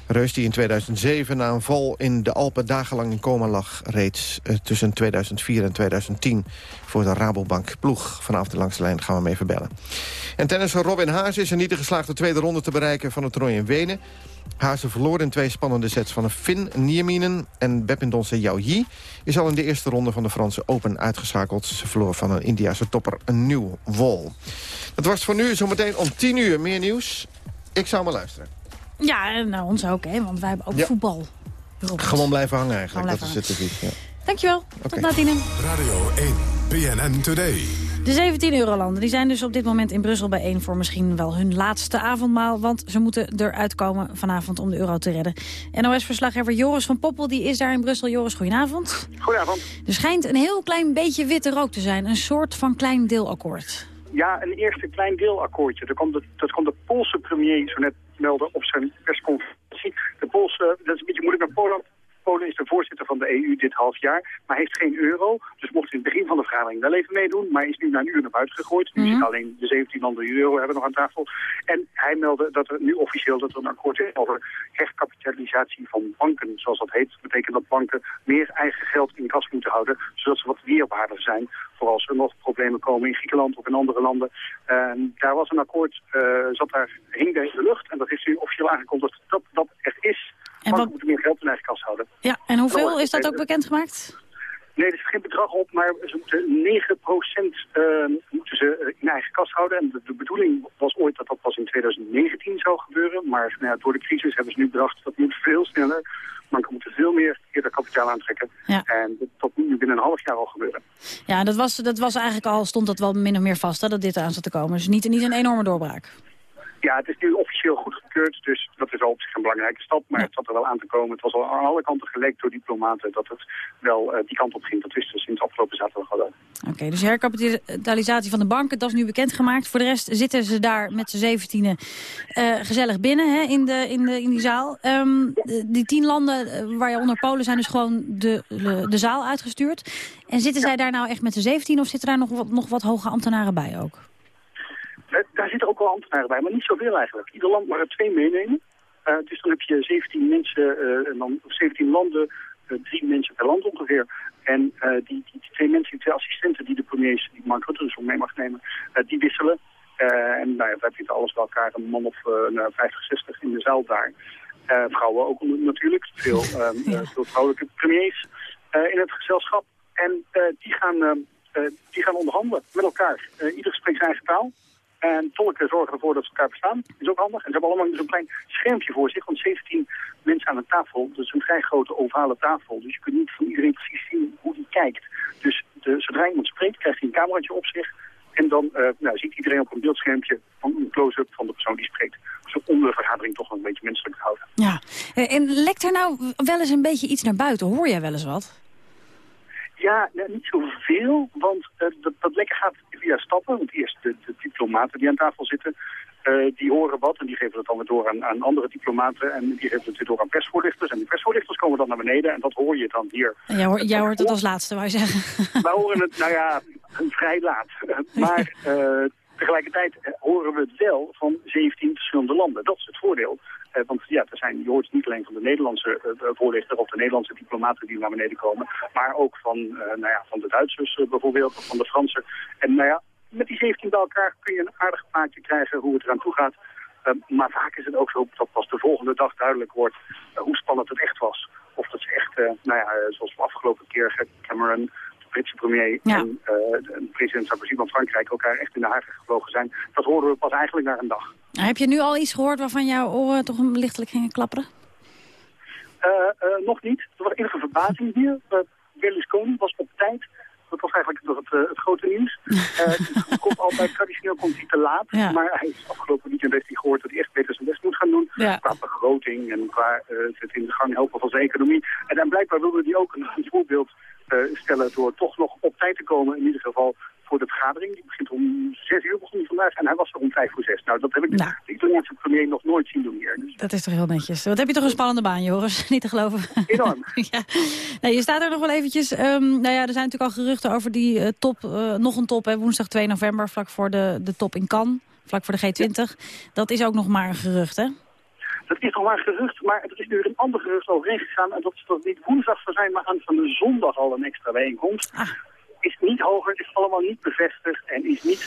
Reus die in 2007 na een val in de Alpen dagenlang in coma lag... reeds eh, tussen 2004 en 2010 voor de Rabobank ploeg. Vanaf de langste lijn gaan we hem even bellen. En tennisser Robin Haase is er niet de tweede ronde te bereiken van het toernooi in Wenen. Haase verloor in twee spannende sets van een Finn Nieminen en Bepindonse Yao Yi is al in de eerste ronde van de Franse Open uitgeschakeld. Ze verloor van een Indiase topper een nieuw wol. Dat was voor nu zometeen om 10 uur meer nieuws. Ik zou maar luisteren.
Ja, nou ons ook, hè, want wij hebben ook voetbal.
Gewoon blijven hangen eigenlijk, dat is het advies. Ja.
Dankjewel, tot na tienen.
Radio 1, BNN Today.
De 17 eurolanden die zijn dus op dit moment in Brussel bijeen... voor misschien wel hun laatste avondmaal. Want ze moeten eruit komen vanavond om de euro te redden. NOS-verslaggever Joris van Poppel die is daar in Brussel. Joris, goedenavond.
Goedenavond.
Er schijnt een heel klein beetje witte rook te zijn. Een soort van klein deelakkoord.
Ja, een eerste klein deelakkoordje. Dat komt de, dat komt de Poolse premier zo net melden op zijn persconferentie. De Poolse, dat is een beetje moeilijk naar Polen Polen is de voorzitter van de EU dit half jaar, maar heeft geen euro. Dus mocht in het begin van de vergadering wel even meedoen, maar is nu na een uur naar buiten gegooid. Nu mm alleen de 17 landen die euro hebben nog aan tafel. En hij meldde dat er nu officieel dat er een akkoord is over herkapitalisatie van banken, zoals dat heet. Dat betekent dat banken meer eigen geld in kas moeten houden, zodat ze wat weerbaarder zijn. Voor als er nog problemen komen in Griekenland of in andere landen. daar was een akkoord, uh, zat daar, hing in de lucht. En dat is nu officieel aangekondigd dat dat er is. En wat... moeten meer geld in eigen kas houden.
Ja, en hoeveel is dat ook bekendgemaakt?
Nee, er is geen bedrag op, maar ze moeten 9% uh, moeten ze in eigen kas houden. En de, bedoeling was ooit dat dat pas in 2019 zou gebeuren. Maar nou ja, door de crisis hebben ze nu bedacht dat moet veel sneller. Banken moeten veel meer eerder kapitaal aantrekken. Ja. En nu moet nu binnen een half jaar al gebeuren.
Ja, dat was, dat was eigenlijk al, stond dat wel min of meer vast, hè, dat dit aan zat te komen. Dus niet, niet een enorme doorbraak.
Ja, het is nu officieel goedgekeurd, dus dat is al op zich een belangrijke stap. Maar het zat er wel aan te komen. Het was al aan alle kanten gelekt door diplomaten dat het wel uh, die kant op ging. Dat wisten we sinds afgelopen zaterdag al wel.
Oké, okay, dus herkapitalisatie van de banken, dat is nu bekendgemaakt. Voor de rest zitten ze daar met z'n zeventienen uh, gezellig binnen hè, in, de, in, de, in die zaal. Um, die tien landen uh, waar je onder Polen zijn dus gewoon de, de, de zaal uitgestuurd. En zitten ja. zij daar nou echt met z'n zeventien of zitten daar nog wat, nog wat hoge ambtenaren bij ook?
Daar zitten ook wel ambtenaren bij, maar niet zoveel eigenlijk. Ieder land mag er twee meenemen. Uh, dus dan heb je 17 mensen, uh, en dan 17 landen, uh, drie mensen per land ongeveer. En die, die, die, twee mensen, die twee assistenten die de premiers, die Mark Rutte dus mee mag nemen, die wisselen. en nou ja, daar heb je alles bij elkaar, een man of nou, 50, 60 in de zaal daar. vrouwen ook natuurlijk, veel, ja. veel vrouwelijke premiers in het gezelschap. En die, gaan, die gaan onderhandelen met elkaar. ieder spreekt zijn eigen taal. En tolken zorgen ervoor dat ze elkaar verstaan. Is ook handig. En ze hebben allemaal zo'n klein schermpje voor zich. Want 17 mensen aan een tafel. Is een vrij grote ovale tafel. Dus je kunt niet van iedereen precies zien hoe die kijkt. Dus de, zodra iemand spreekt, krijgt hij een cameraatje op zich. En dan uh, nou, ziet iedereen op een beeldschermpje van een close-up van de persoon die spreekt. Dus om de vergadering toch een beetje menselijk te houden.
Ja. En lekt er nou wel eens een beetje iets naar buiten? Hoor jij wel eens wat?
Ja, nou, niet zoveel, want uh, dat, dat lekker gaat via stappen. Want eerst de, de diplomaten die aan tafel zitten, uh, die horen wat en die geven het dan weer door aan, aan, andere diplomaten. En die geven het weer door aan persvoorlichters. En die persvoorlichters komen dan naar beneden en dat hoor je dan hier.
En jij, hoor, jij hoort het als laatste, wou je zeggen.
Wij horen het, nou ja, vrij laat. maar uh, tegelijkertijd horen we het wel van 17 verschillende landen. Dat is het voordeel. Uh, want ja, er zijn, je hoort niet alleen van de Nederlandse uh, voorlichter of de Nederlandse diplomaten die naar beneden komen, maar ook van, uh, nou ja, van de Duitsers bijvoorbeeld, of van de Fransen. En nou ja, met die 17 bij elkaar kun je een aardig plaatje krijgen hoe het eraan toe gaat. maar vaak is het ook zo dat pas de volgende dag duidelijk wordt hoe spannend het echt was. Of dat ze echt, nou ja, zoals de afgelopen keer Cameron Britse premier ja. en president Sarkozy van Frankrijk elkaar echt in de haren gevlogen zijn. Dat horen we pas eigenlijk na een dag.
Heb je nu al iets gehoord waarvan jouw oren toch een lichtelijk gingen klapperen?
Uh, uh, nog niet. Er was enige verbazing hier. Berlusconi was op tijd. Dat was eigenlijk het, het, het grote nieuws. het komt altijd, traditioneel komt hij te laat. Ja. Maar hij is afgelopen weekend heeft hij gehoord dat hij echt beter zijn best moet gaan doen. Ja. Qua begroting en qua het in de gang helpen van zijn economie. En, en blijkbaar wilde hij ook een, een voorbeeld uh, stellen door toch nog op tijd te komen. In ieder geval voor de vergadering. Die begint om zes uur begon die vandaag en hij was er om vijf voor zes. Nou, dat heb ik nou. de Italiaanse premier nog nooit zien doen hier. Dus.
Dat is toch heel netjes. Wat heb je toch een spannende baan, Joris? Niet te geloven.
Enorm.
ja. nou, je staat er nog wel eventjes. Um, nou ja, er zijn natuurlijk al geruchten over die uh, top, uh, nog een top, hè, woensdag 2 november, vlak voor de, de top in Cannes. Vlak voor de G20. Ja. Dat is ook nog maar een gerucht, hè?
Dat is nog maar gerucht, maar er is nu een ander gerucht overheen gegaan. En dat is dat niet woensdag zou zijn, maar aan van de zondag al een extra bijeenkomst. Ah. Is niet hoger, is allemaal niet bevestigd en is niet,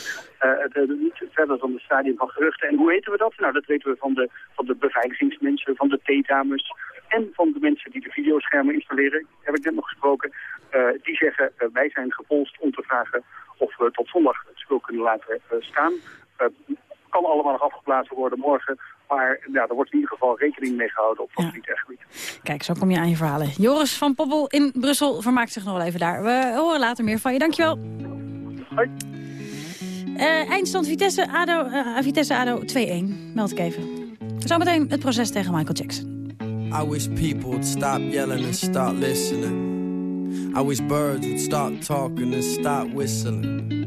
de, niet verder dan het stadium van geruchten. En hoe weten we dat? Nou, dat weten we van de, van de beveiligingsmensen, van de theedames en van de mensen die de videoschermen installeren. Heb ik net nog gesproken. Uh, die zeggen, uh, wij zijn gepolst om te vragen of we tot zondag het spul kunnen laten staan. kan allemaal nog afgeblazen worden morgen. Maar ja, er wordt in ieder geval rekening mee gehouden op favoriet ja. gebied.
Kijk, zo kom je aan je verhalen. Joris van Poppel in Brussel vermaakt zich nog wel even daar. We horen later meer van je. Dankjewel.
Hoi.
Uh, eindstand Vitesse ADO, uh, Vitesse ADO 2-1. Meld ik even. Zometeen het proces tegen Michael Jackson. I wish people would stop yelling and start listening. I wish birds would stop talking and stop whistling.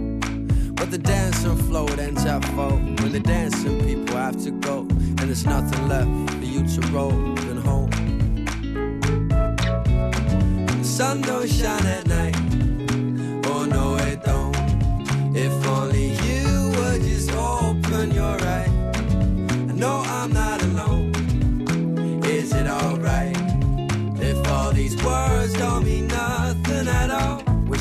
But the dancing floor ends at four when the dancing people have to go, and there's nothing left for you to roll even home. The sun don't shine at night.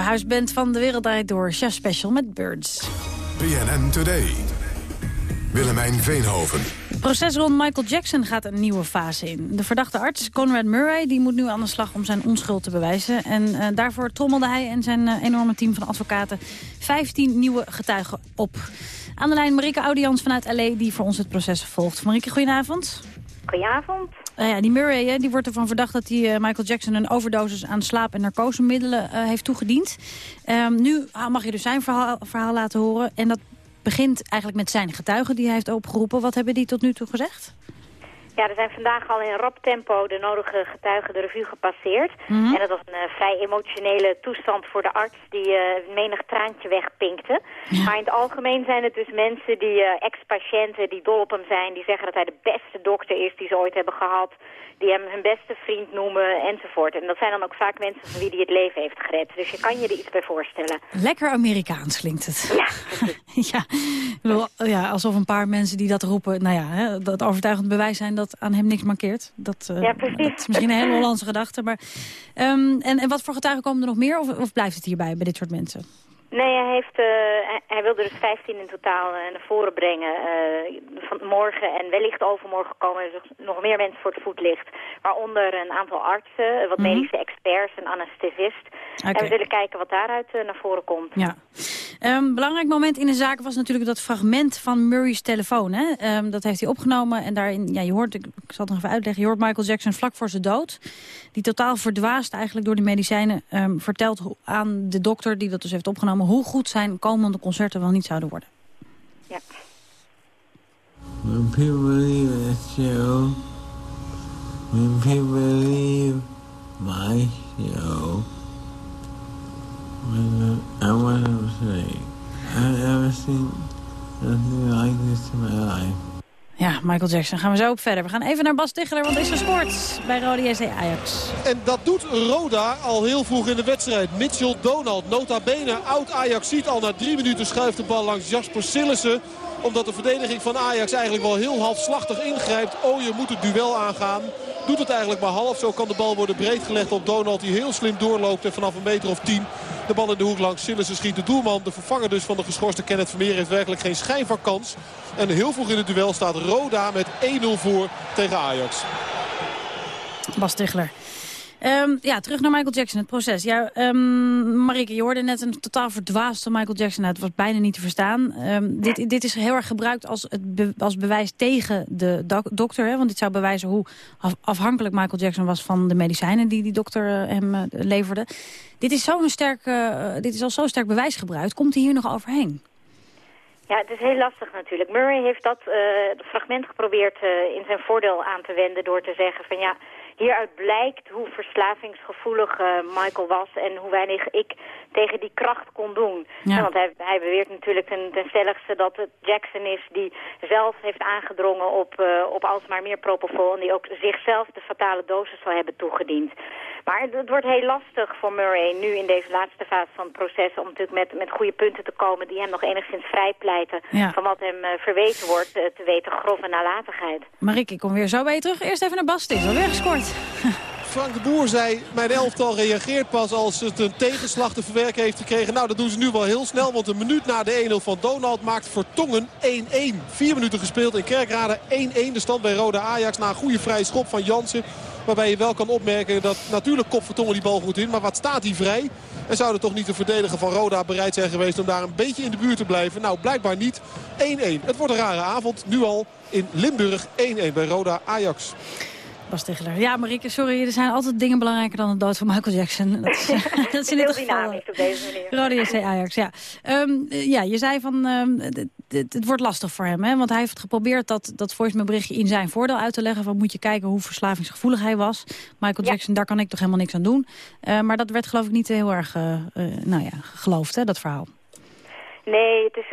nieuwe huisband van De Wereld Draait Door. Chef Special met Birds.
BNN Today. Willemijn Veenhoven.
Het proces rond Michael Jackson gaat een nieuwe fase in. De verdachte arts Conrad Murray die moet nu aan de slag om zijn onschuld te bewijzen. En eh, daarvoor trommelde hij en zijn eh, enorme team van advocaten 15 nieuwe getuigen op. Aan de lijn Marike Audians vanuit L.A. die voor ons het proces volgt. Marike, goedenavond.
Goedenavond.
Uh, ja, die Murray hè, die wordt ervan verdacht dat hij uh, Michael Jackson een overdosis aan slaap- en narcosemiddelen uh, heeft toegediend. Um, nu mag je dus zijn verhaal, laten horen. En dat begint eigenlijk met zijn getuigen die hij heeft opgeroepen. Wat hebben die tot nu toe gezegd?
Ja, er zijn vandaag al in rap tempo de nodige getuigen de revue gepasseerd. Mm -hmm. En dat was een vrij emotionele toestand voor de arts die menig traantje wegpinkte. Ja. Maar in het algemeen zijn het dus mensen die ex-patiënten die dol op hem zijn. Die zeggen dat hij de beste dokter is die ze ooit hebben gehad. Die hem hun beste vriend noemen enzovoort. En dat zijn dan ook vaak mensen van wie hij het leven heeft gered. Dus je kan je er iets bij voorstellen.
Lekker Amerikaans klinkt het.
Ja,
ja, bedoel, ja, alsof een paar mensen die dat roepen... nou ja, hè, dat overtuigend bewijs zijn dat aan hem niks mankeert. Dat, uh,
ja, precies.
dat is misschien een hele Hollandse gedachte. Maar, um, en, en wat voor getuigen komen er nog meer? Of, of blijft het hierbij bij dit soort mensen?
Nee, hij, heeft, uh, hij, wilde dus 15 in totaal uh, naar voren brengen. Uh, van morgen en wellicht overmorgen komen er nog meer mensen voor het voetlicht. Waaronder een aantal artsen, wat -hmm. medische experts, een anesthesist. Okay. En we zullen kijken wat daaruit naar voren komt.
Ja. Um, belangrijk moment in de zaak was natuurlijk dat fragment van Murray's telefoon. Hè? Um, dat heeft hij opgenomen en daarin, ja, je hoort, ik zal het nog even uitleggen, je hoort Michael Jackson vlak voor zijn dood. Die totaal verdwaasd eigenlijk door die medicijnen um, vertelt aan de dokter die dat dus heeft opgenomen hoe goed zijn komende concerten wel niet zouden worden.
Ja.
When people leave the show, when people leave my show, when I want to say, I've never seen nothing like this in my life.
Ja, Michael Jackson. Gaan we zo op verder. We gaan even naar Bas Ticheler, want er is gescoord bij Rode JC Ajax.
En dat doet Roda al heel vroeg in de wedstrijd. Mitchell Donald, nota bene, oud Ajax ziet al na drie minuten schuift de bal langs Jasper Sillissen. Omdat de verdediging van Ajax eigenlijk wel heel halfslachtig ingrijpt. Oh, je moet het duel aangaan. Doet het eigenlijk maar half. Zo kan de bal worden breed gelegd op Donald die heel slim doorloopt. En vanaf een meter of tien De bal in de hoek langs Sillissen schiet de doelman. De vervanger dus van de geschorste Kenneth Vermeer heeft werkelijk geen schijn van kans. En heel vroeg in het duel staat Roda met 1-0 voor tegen Ajax.
Bas Tichler. Um, ja, terug naar Michael Jackson, het proces. Ja, um, Marike, je hoorde net een totaal verdwaasde Michael Jackson. Het was bijna niet te verstaan. Um, dit, dit is heel erg gebruikt als, het als bewijs tegen de dokter. Hè? Want dit zou bewijzen hoe afhankelijk Michael Jackson was... van de medicijnen die die dokter uh, hem uh, leverde. Dit is, zo'n sterk, uh, dit is al zo sterk bewijs gebruikt. Komt hij hier nog overheen?
Ja, het is heel lastig natuurlijk. Murray heeft dat fragment geprobeerd in zijn voordeel aan te wenden... door te zeggen van ja hieruit blijkt hoe verslavingsgevoelig uh, Michael was... en hoe weinig ik tegen die kracht kon doen. Ja. want hij, hij beweert natuurlijk ten, ten stelligste dat het Jackson is... die zelf heeft aangedrongen op, uh, op alsmaar meer propofol... en die ook zichzelf de fatale dosis zal hebben toegediend. Maar het, het, wordt heel lastig voor Murray nu in deze laatste fase van het proces... om natuurlijk met, met goede punten te komen die hem nog enigszins vrijpleiten... Ja. van wat hem uh, verweten wordt, te weten grove nalatigheid.
Marik, ik kom weer zo bij je terug. Eerst even naar Bas, is alweer gescoord.
Frank de Boer zei, mijn elftal reageert pas als het een tegenslag te verwerken heeft gekregen. Nou, dat doen ze nu wel heel snel, want een minuut na de 1-0 van Donald maakt Vertongen 1-1. Vier minuten gespeeld in Kerkrade, 1-1 de stand bij Rode Ajax na een goede vrije schop van Jansen. Waarbij je wel kan opmerken dat natuurlijk kop Vertongen die bal goed in, maar wat staat hij vrij? En zou er toch niet de verdediger van Roda bereid zijn geweest om daar een beetje in de buurt te blijven? Nou, blijkbaar niet. 1-1. Het wordt een rare avond, nu al in Limburg 1-1 bij Roda Ajax.
Bas Tegeler. Ja, Marieke, sorry. Er zijn altijd dingen belangrijker dan de dood van Michael Jackson. Dat is,
dat is in ieder geval... op deze manier.
Rode JC Ajax, ja. Um, ja, je zei van... Um, het, wordt lastig voor hem, hè? Want hij heeft geprobeerd dat, dat berichtje in zijn voordeel uit te leggen. Van moet je kijken hoe verslavingsgevoelig hij was. Michael ja. Jackson, daar kan ik toch helemaal niks aan doen. Uh, maar dat werd geloof ik niet heel erg uh, uh, nou ja, geloofd, hè, dat verhaal.
Nee, het is,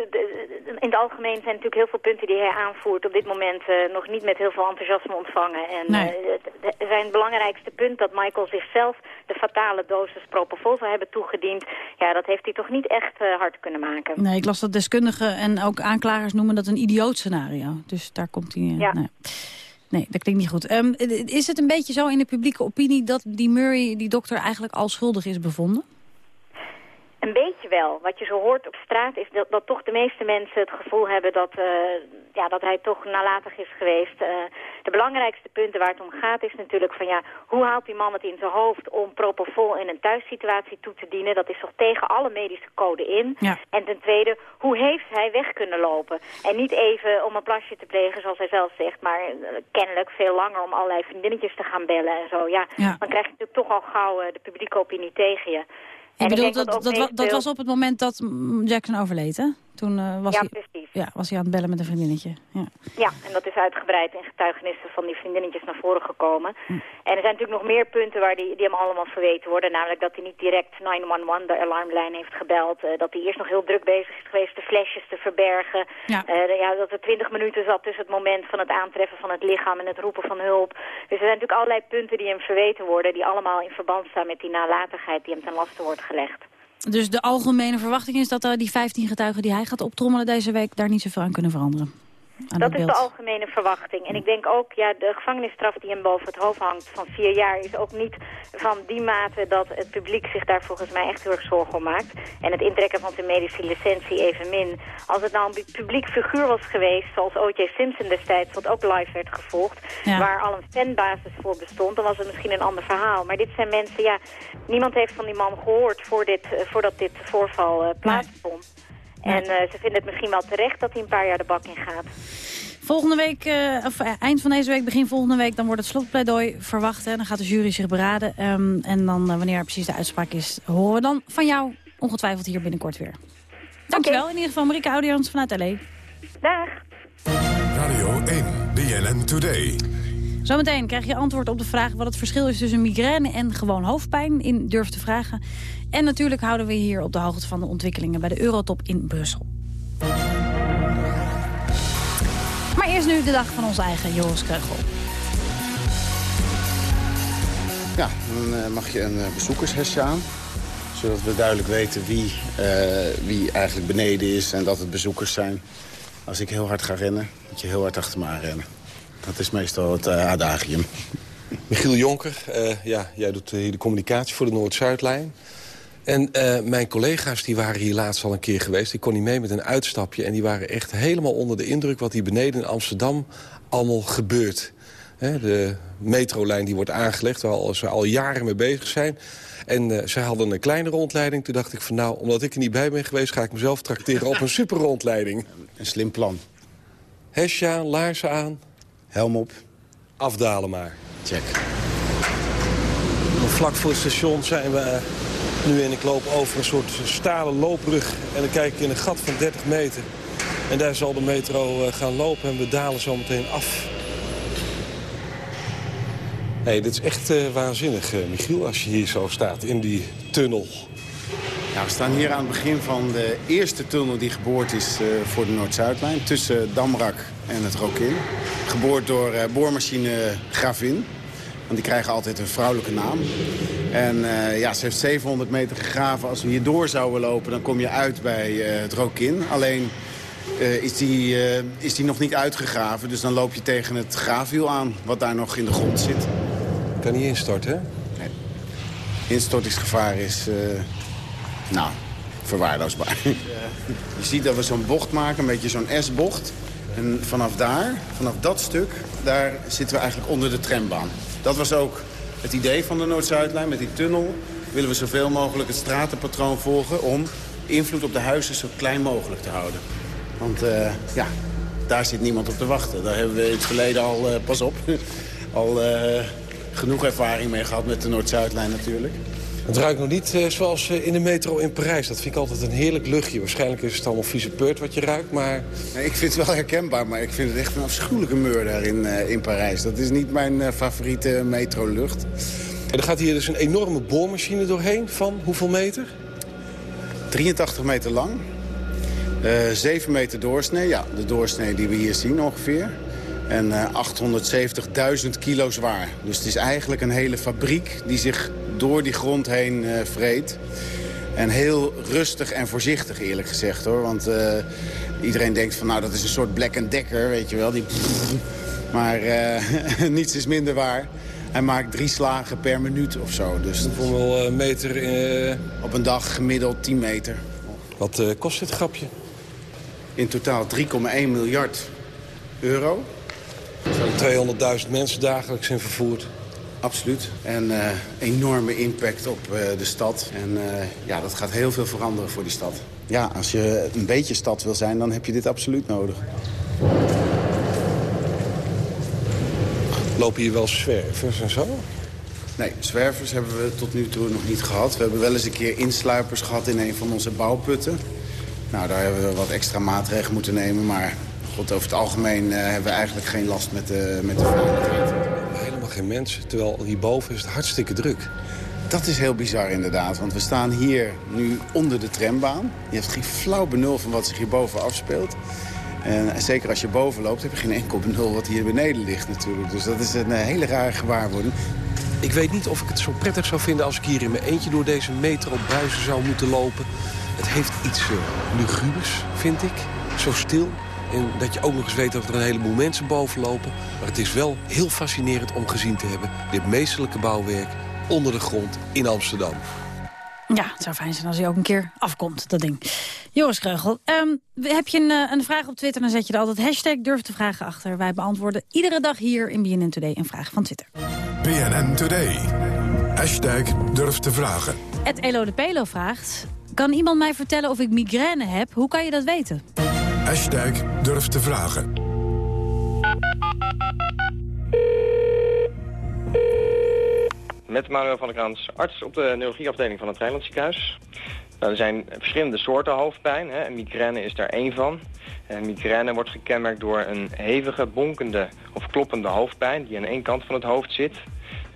in het algemeen zijn natuurlijk heel veel punten die hij aanvoert op dit moment uh, nog niet met heel veel enthousiasme ontvangen. En nee. uh, zijn belangrijkste punt dat Michael zichzelf de fatale dosis propofol zou hebben toegediend, ja, dat heeft hij toch niet echt uh, hard kunnen maken.
Nee, ik las dat deskundigen en ook aanklagers noemen dat een idioot scenario. Dus daar komt hij...
ja.
Nee. Nee, dat klinkt niet goed. Um, is het een beetje zo in de publieke opinie dat die Murray, die dokter, eigenlijk al schuldig is bevonden?
Een beetje wel. Wat je zo hoort op straat is dat, dat toch de meeste mensen het gevoel hebben dat, uh, ja, dat hij toch nalatig is geweest. Uh, de belangrijkste punten waar het om gaat is natuurlijk van ja, hoe haalt die man het in zijn hoofd om propofol in een thuissituatie toe te dienen? Dat is toch tegen alle medische code in.
Ja.
En ten tweede, hoe heeft hij weg kunnen lopen? En niet even om een plasje te plegen zoals hij zelf zegt, maar uh, kennelijk veel langer om allerlei vriendinnetjes te gaan bellen en zo. Ja,
ja.
dan krijg je natuurlijk toch al gauw de publieke opinie tegen je.
Ik bedoel, dat, dat, dat, dat, was op het moment dat Jackson overleed, hè? Toen uh, was,
ja,
hij,
precies.
Ja, was hij aan het bellen met een vriendinnetje. Ja.
ja, en dat is uitgebreid in getuigenissen van die vriendinnetjes naar voren gekomen. Hm. En er zijn natuurlijk nog meer punten waar die, die hem allemaal verweten worden. Namelijk dat hij niet direct 911, de alarmlijn, heeft gebeld. Uh, dat hij eerst nog heel druk bezig is geweest de flesjes te verbergen.
Ja.
Uh, ja, dat er twintig minuten zat tussen het moment van het aantreffen van het lichaam en het roepen van hulp. Dus er zijn natuurlijk allerlei punten die hem verweten worden... die allemaal in verband staan met die nalatigheid die hem ten laste wordt gelegd.
Dus de algemene verwachting is dat uh, die 15 getuigen die hij gaat optrommelen deze week... daar niet zoveel aan kunnen veranderen?
Dat is de algemene verwachting. En ik denk ook, ja, de gevangenisstraf die hem boven het hoofd hangt van vier jaar... is ook niet van die mate dat het publiek zich daar volgens mij echt heel erg zorgen om maakt. En het intrekken van zijn medische licentie evenmin. Als het nou een publiek figuur was geweest, zoals O.J. Simpson destijds... wat ook live werd gevolgd,
ja.
waar al een fanbasis voor bestond... dan was het misschien een ander verhaal. Maar dit zijn mensen, ja, niemand heeft van die man gehoord... Voor dit, uh, voordat dit voorval uh, plaatsvond. En uh, ze vinden het misschien wel terecht dat hij een paar jaar de bak in gaat.
Volgende week, uh, of eind van deze week, begin volgende week... dan wordt het slotpleidooi verwacht. Hè. Dan gaat de jury zich beraden. Um, en dan, uh, wanneer precies de uitspraak is, horen we dan van jou ongetwijfeld hier binnenkort weer. Dankjewel okay. in ieder geval, Marika Audians vanuit L.A.
Dag.
Radio 1, BNN Today.
Zometeen krijg je antwoord op de vraag wat het verschil is tussen migraine en gewoon hoofdpijn in Durf te Vragen. En natuurlijk houden we hier op de hoogte van de ontwikkelingen bij de Eurotop in Brussel. Maar eerst nu de dag van onze eigen Joris Kreugel.
Ja, dan mag je een bezoekershesje aan. Zodat we duidelijk weten wie, uh, wie eigenlijk beneden is en dat het bezoekers zijn. Als ik heel hard ga rennen, moet je heel hard achter me aan rennen. Dat is meestal het uh, adagium.
Michiel Jonker, uh, ja, jij doet hier de communicatie voor de Noord-Zuidlijn. En uh, mijn collega's die waren hier laatst al een keer geweest. Ik kon niet mee met een uitstapje. En die waren echt helemaal onder de indruk... wat hier beneden in Amsterdam allemaal gebeurt. He, de metrolijn die wordt aangelegd, waar ze al jaren mee bezig zijn. En uh, zij hadden een kleine rondleiding. Toen dacht ik van nou, omdat ik er niet bij ben geweest... ga ik mezelf trakteren op een super rondleiding.
Een slim plan.
Hesje aan, laarzen aan.
Helm op.
Afdalen maar.
Check.
Vlak voor het station zijn we uh, nu en ik loop over een soort stalen loopbrug. En dan kijk ik in een gat van 30 meter. En daar zal de metro uh, gaan lopen en we dalen zo meteen af. hey, dit is echt uh, waanzinnig, Michiel, als je hier zo staat in die tunnel.
Ja, we staan hier aan het begin van de eerste tunnel die geboord is uh, voor de Noord-Zuidlijn. Tussen Damrak en het Rokin. Geboord door uh, boormachine Gravin. Want die krijgen altijd een vrouwelijke naam. En uh, ja, ze heeft 700 meter gegraven. Als we hier door zouden lopen, dan kom je uit bij het Rokin. Alleen is, die, is die nog niet uitgegraven. Dus dan loop je tegen het graafwiel aan, wat daar nog in de grond zit.
Kan niet instorten, hè?
Nee. Instortingsgevaar is nou, verwaarloosbaar. Je ziet dat we zo'n bocht maken, een beetje zo'n S-bocht. En vanaf daar, vanaf dat stuk, daar zitten we eigenlijk onder de trambaan. Dat was ook het idee van de Noord-Zuidlijn. Met die tunnel willen we zoveel mogelijk het stratenpatroon volgen... om invloed op de huizen zo klein mogelijk te houden. Want uh, ja, daar zit niemand op te wachten. Daar hebben we in het verleden al, uh, pas op, al uh, genoeg ervaring mee gehad met de Noord-Zuidlijn natuurlijk.
Het ruikt nog niet uh, zoals uh, in de metro in Parijs. Dat vind ik altijd een heerlijk luchtje. Waarschijnlijk is het allemaal vieze peurt wat je ruikt, maar...
Nee, ik vind het wel herkenbaar, maar ik vind het echt een afschuwelijke meur daar in, uh, in Parijs. Dat is niet mijn favoriete metrolucht.
En er gaat hier dus een enorme boormachine doorheen van hoeveel meter?
83 meter lang. 7 meter doorsnee. Ja, de doorsnee die we hier zien ongeveer. En 870.000 kilo zwaar. Dus het is eigenlijk een hele fabriek die zich door die grond heen uh, vreet. En heel rustig en voorzichtig eerlijk gezegd hoor. Want uh, iedereen denkt van nou dat is een soort Black Decker, weet je wel. Die maar uh, niets is minder waar. Hij maakt drie slagen per minuut of zo. Dus
Hoeveel meter?
Op een dag gemiddeld 10 meter.
Wat kost dit grapje?
In totaal 3,1 miljard euro.
Er 200.000 mensen dagelijks in vervoerd.
Absoluut. En uh, enorme impact op uh, de stad. En uh, ja, dat gaat heel veel veranderen voor die stad. Ja, als je een beetje stad wil zijn, dan heb je dit absoluut nodig.
Lopen hier wel zwervers en zo?
Nee, zwervers hebben we tot nu toe nog niet gehad. We hebben wel eens een keer insluipers gehad in een van onze bouwputten. Nou, daar hebben we wat extra maatregelen moeten nemen. Maar God, over het algemeen hebben we eigenlijk geen last met de, met de veiligheid
helemaal geen mensen. Terwijl hierboven is het hartstikke druk.
Dat is heel bizar inderdaad, want we staan hier nu onder de trambaan. Je hebt geen flauw benul van wat zich hierboven afspeelt. En zeker als je boven loopt heb je geen enkel benul wat hier beneden ligt natuurlijk. Dus dat is een hele rare gewaarwording.
Ik weet niet of ik het zo prettig zou vinden als ik hier in mijn eentje door deze metrobuizen zou moeten lopen. Het heeft iets uh, lugubers, vind ik. Zo stil, en dat je ook nog eens weet dat er een heleboel mensen boven lopen. Maar het is wel heel fascinerend om gezien te hebben. Dit meestelijke bouwwerk onder de grond in Amsterdam.
Ja, het zou fijn zijn als hij ook een keer afkomt, dat ding. Joris Kreugel, um, heb je een, uh, een, vraag op Twitter... dan zet je er altijd hashtag durf te vragen achter. Wij beantwoorden iedere dag hier in BNN Today een vraag van Twitter.
BNN Today. Hashtag durf te vragen.
Het Elo de Pelo vraagt... Kan iemand mij vertellen of ik migraine heb? Hoe kan je dat weten?
Hashtag durf te vragen.
Met Manuel van der Krans, arts op de neurologieafdeling van het Rijnland ziekenhuis. Nou, er zijn verschillende soorten hoofdpijn. Hè. Migraine is daar één van. En migraine wordt gekenmerkt door een hevige, bonkende of kloppende hoofdpijn... die aan één kant van het hoofd zit.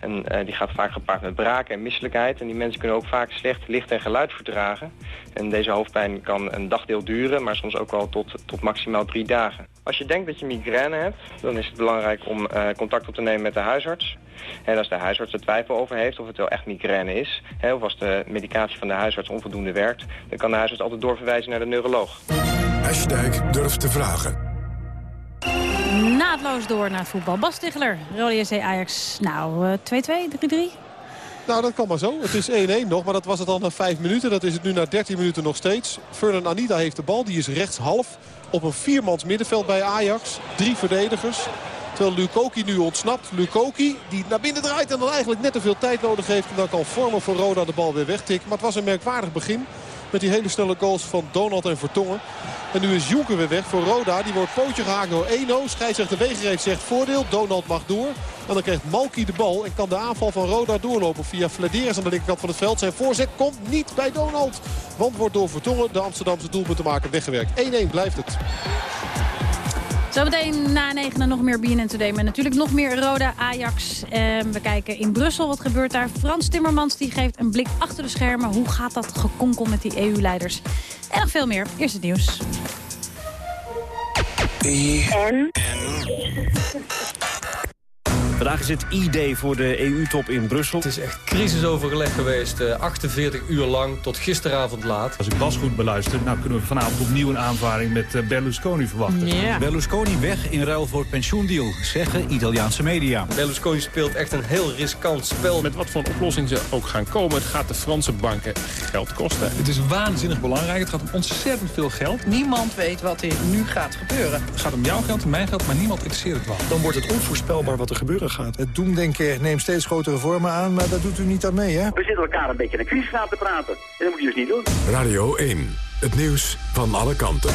En uh, die gaat vaak gepaard met braken en misselijkheid. En die mensen kunnen ook vaak slecht licht en geluid verdragen. En deze hoofdpijn kan een dagdeel duren, maar soms ook wel tot, tot maximaal drie dagen. Als je denkt dat je migraine hebt, dan is het belangrijk om uh, contact op te nemen met de huisarts. En als de huisarts er twijfel over heeft of het wel echt migraine is... Hè, of als de medicatie van de huisarts onvoldoende werkt... dan kan de huisarts altijd doorverwijzen naar de neuroloog.
Hashtag durf te vragen.
Naadloos door naar voetbal. Bas Ticheler, Rode Ajax. Nou, 2-2, uh, 3-3?
Nou, dat kan maar zo. Het is 1-1 nog, maar dat was het al na 5 minuten. Dat is het nu na 13 minuten nog steeds. Fernand Anita heeft de bal. Die is rechtshalf op een viermans middenveld bij Ajax. Drie verdedigers. Terwijl Lukoki nu ontsnapt. Lukoki die naar binnen draait en dan eigenlijk net te veel tijd nodig heeft. En dan kan Vormer voor Roda de bal weer wegtikken. Maar het was een merkwaardig begin. Met die hele snelle goals van Donald en Vertongen. En nu is Jonker weer weg voor Roda. Die wordt pootje gehaakt door Eno. Scheidsrechter Wegereed zegt voordeel. Donald mag door. En dan krijgt Malki de bal en kan de aanval van Roda doorlopen via Flederis aan de linkerkant van het veld. Zijn voorzet komt niet bij Donald. Want wordt door Vertongen, de Amsterdamse doelpuntenmaker, weggewerkt. 1-1 blijft het.
Zometeen na negen nog meer BNN Today. Maar natuurlijk nog meer Roda, Ajax. we kijken in Brussel. Wat gebeurt daar? Frans Timmermans die geeft een blik achter de schermen. Hoe gaat dat gekonkel met die EU-leiders? En nog veel meer. Eerst het nieuws.
Vandaag is het ID voor de EU-top in Brussel.
Het is echt crisisoverleg geweest, 48 uur lang, tot gisteravond laat.
Als ik Bas goed beluister, nou kunnen we vanavond opnieuw een aanvaring met eh, Berlusconi verwachten.
Yeah. Berlusconi weg in ruil voor pensioendeal, zeggen Italiaanse media.
Berlusconi speelt echt een heel riskant spel.
Met wat voor oplossing ze ook gaan komen, het gaat de Franse banken geld kosten.
Het is waanzinnig belangrijk, het gaat om ontzettend veel geld.
Niemand weet wat er nu gaat gebeuren.
Het gaat om jouw geld en mijn geld, maar niemand interesseert het wel.
Dan wordt het onvoorspelbaar wat er gebeuren gaat. Het doemdenken neemt steeds grotere vormen aan, maar dat doet u niet aan mee, hè?
We zitten elkaar een beetje een crisis aan te praten. En dat moet je dus niet doen.
Radio 1, het nieuws van alle kanten.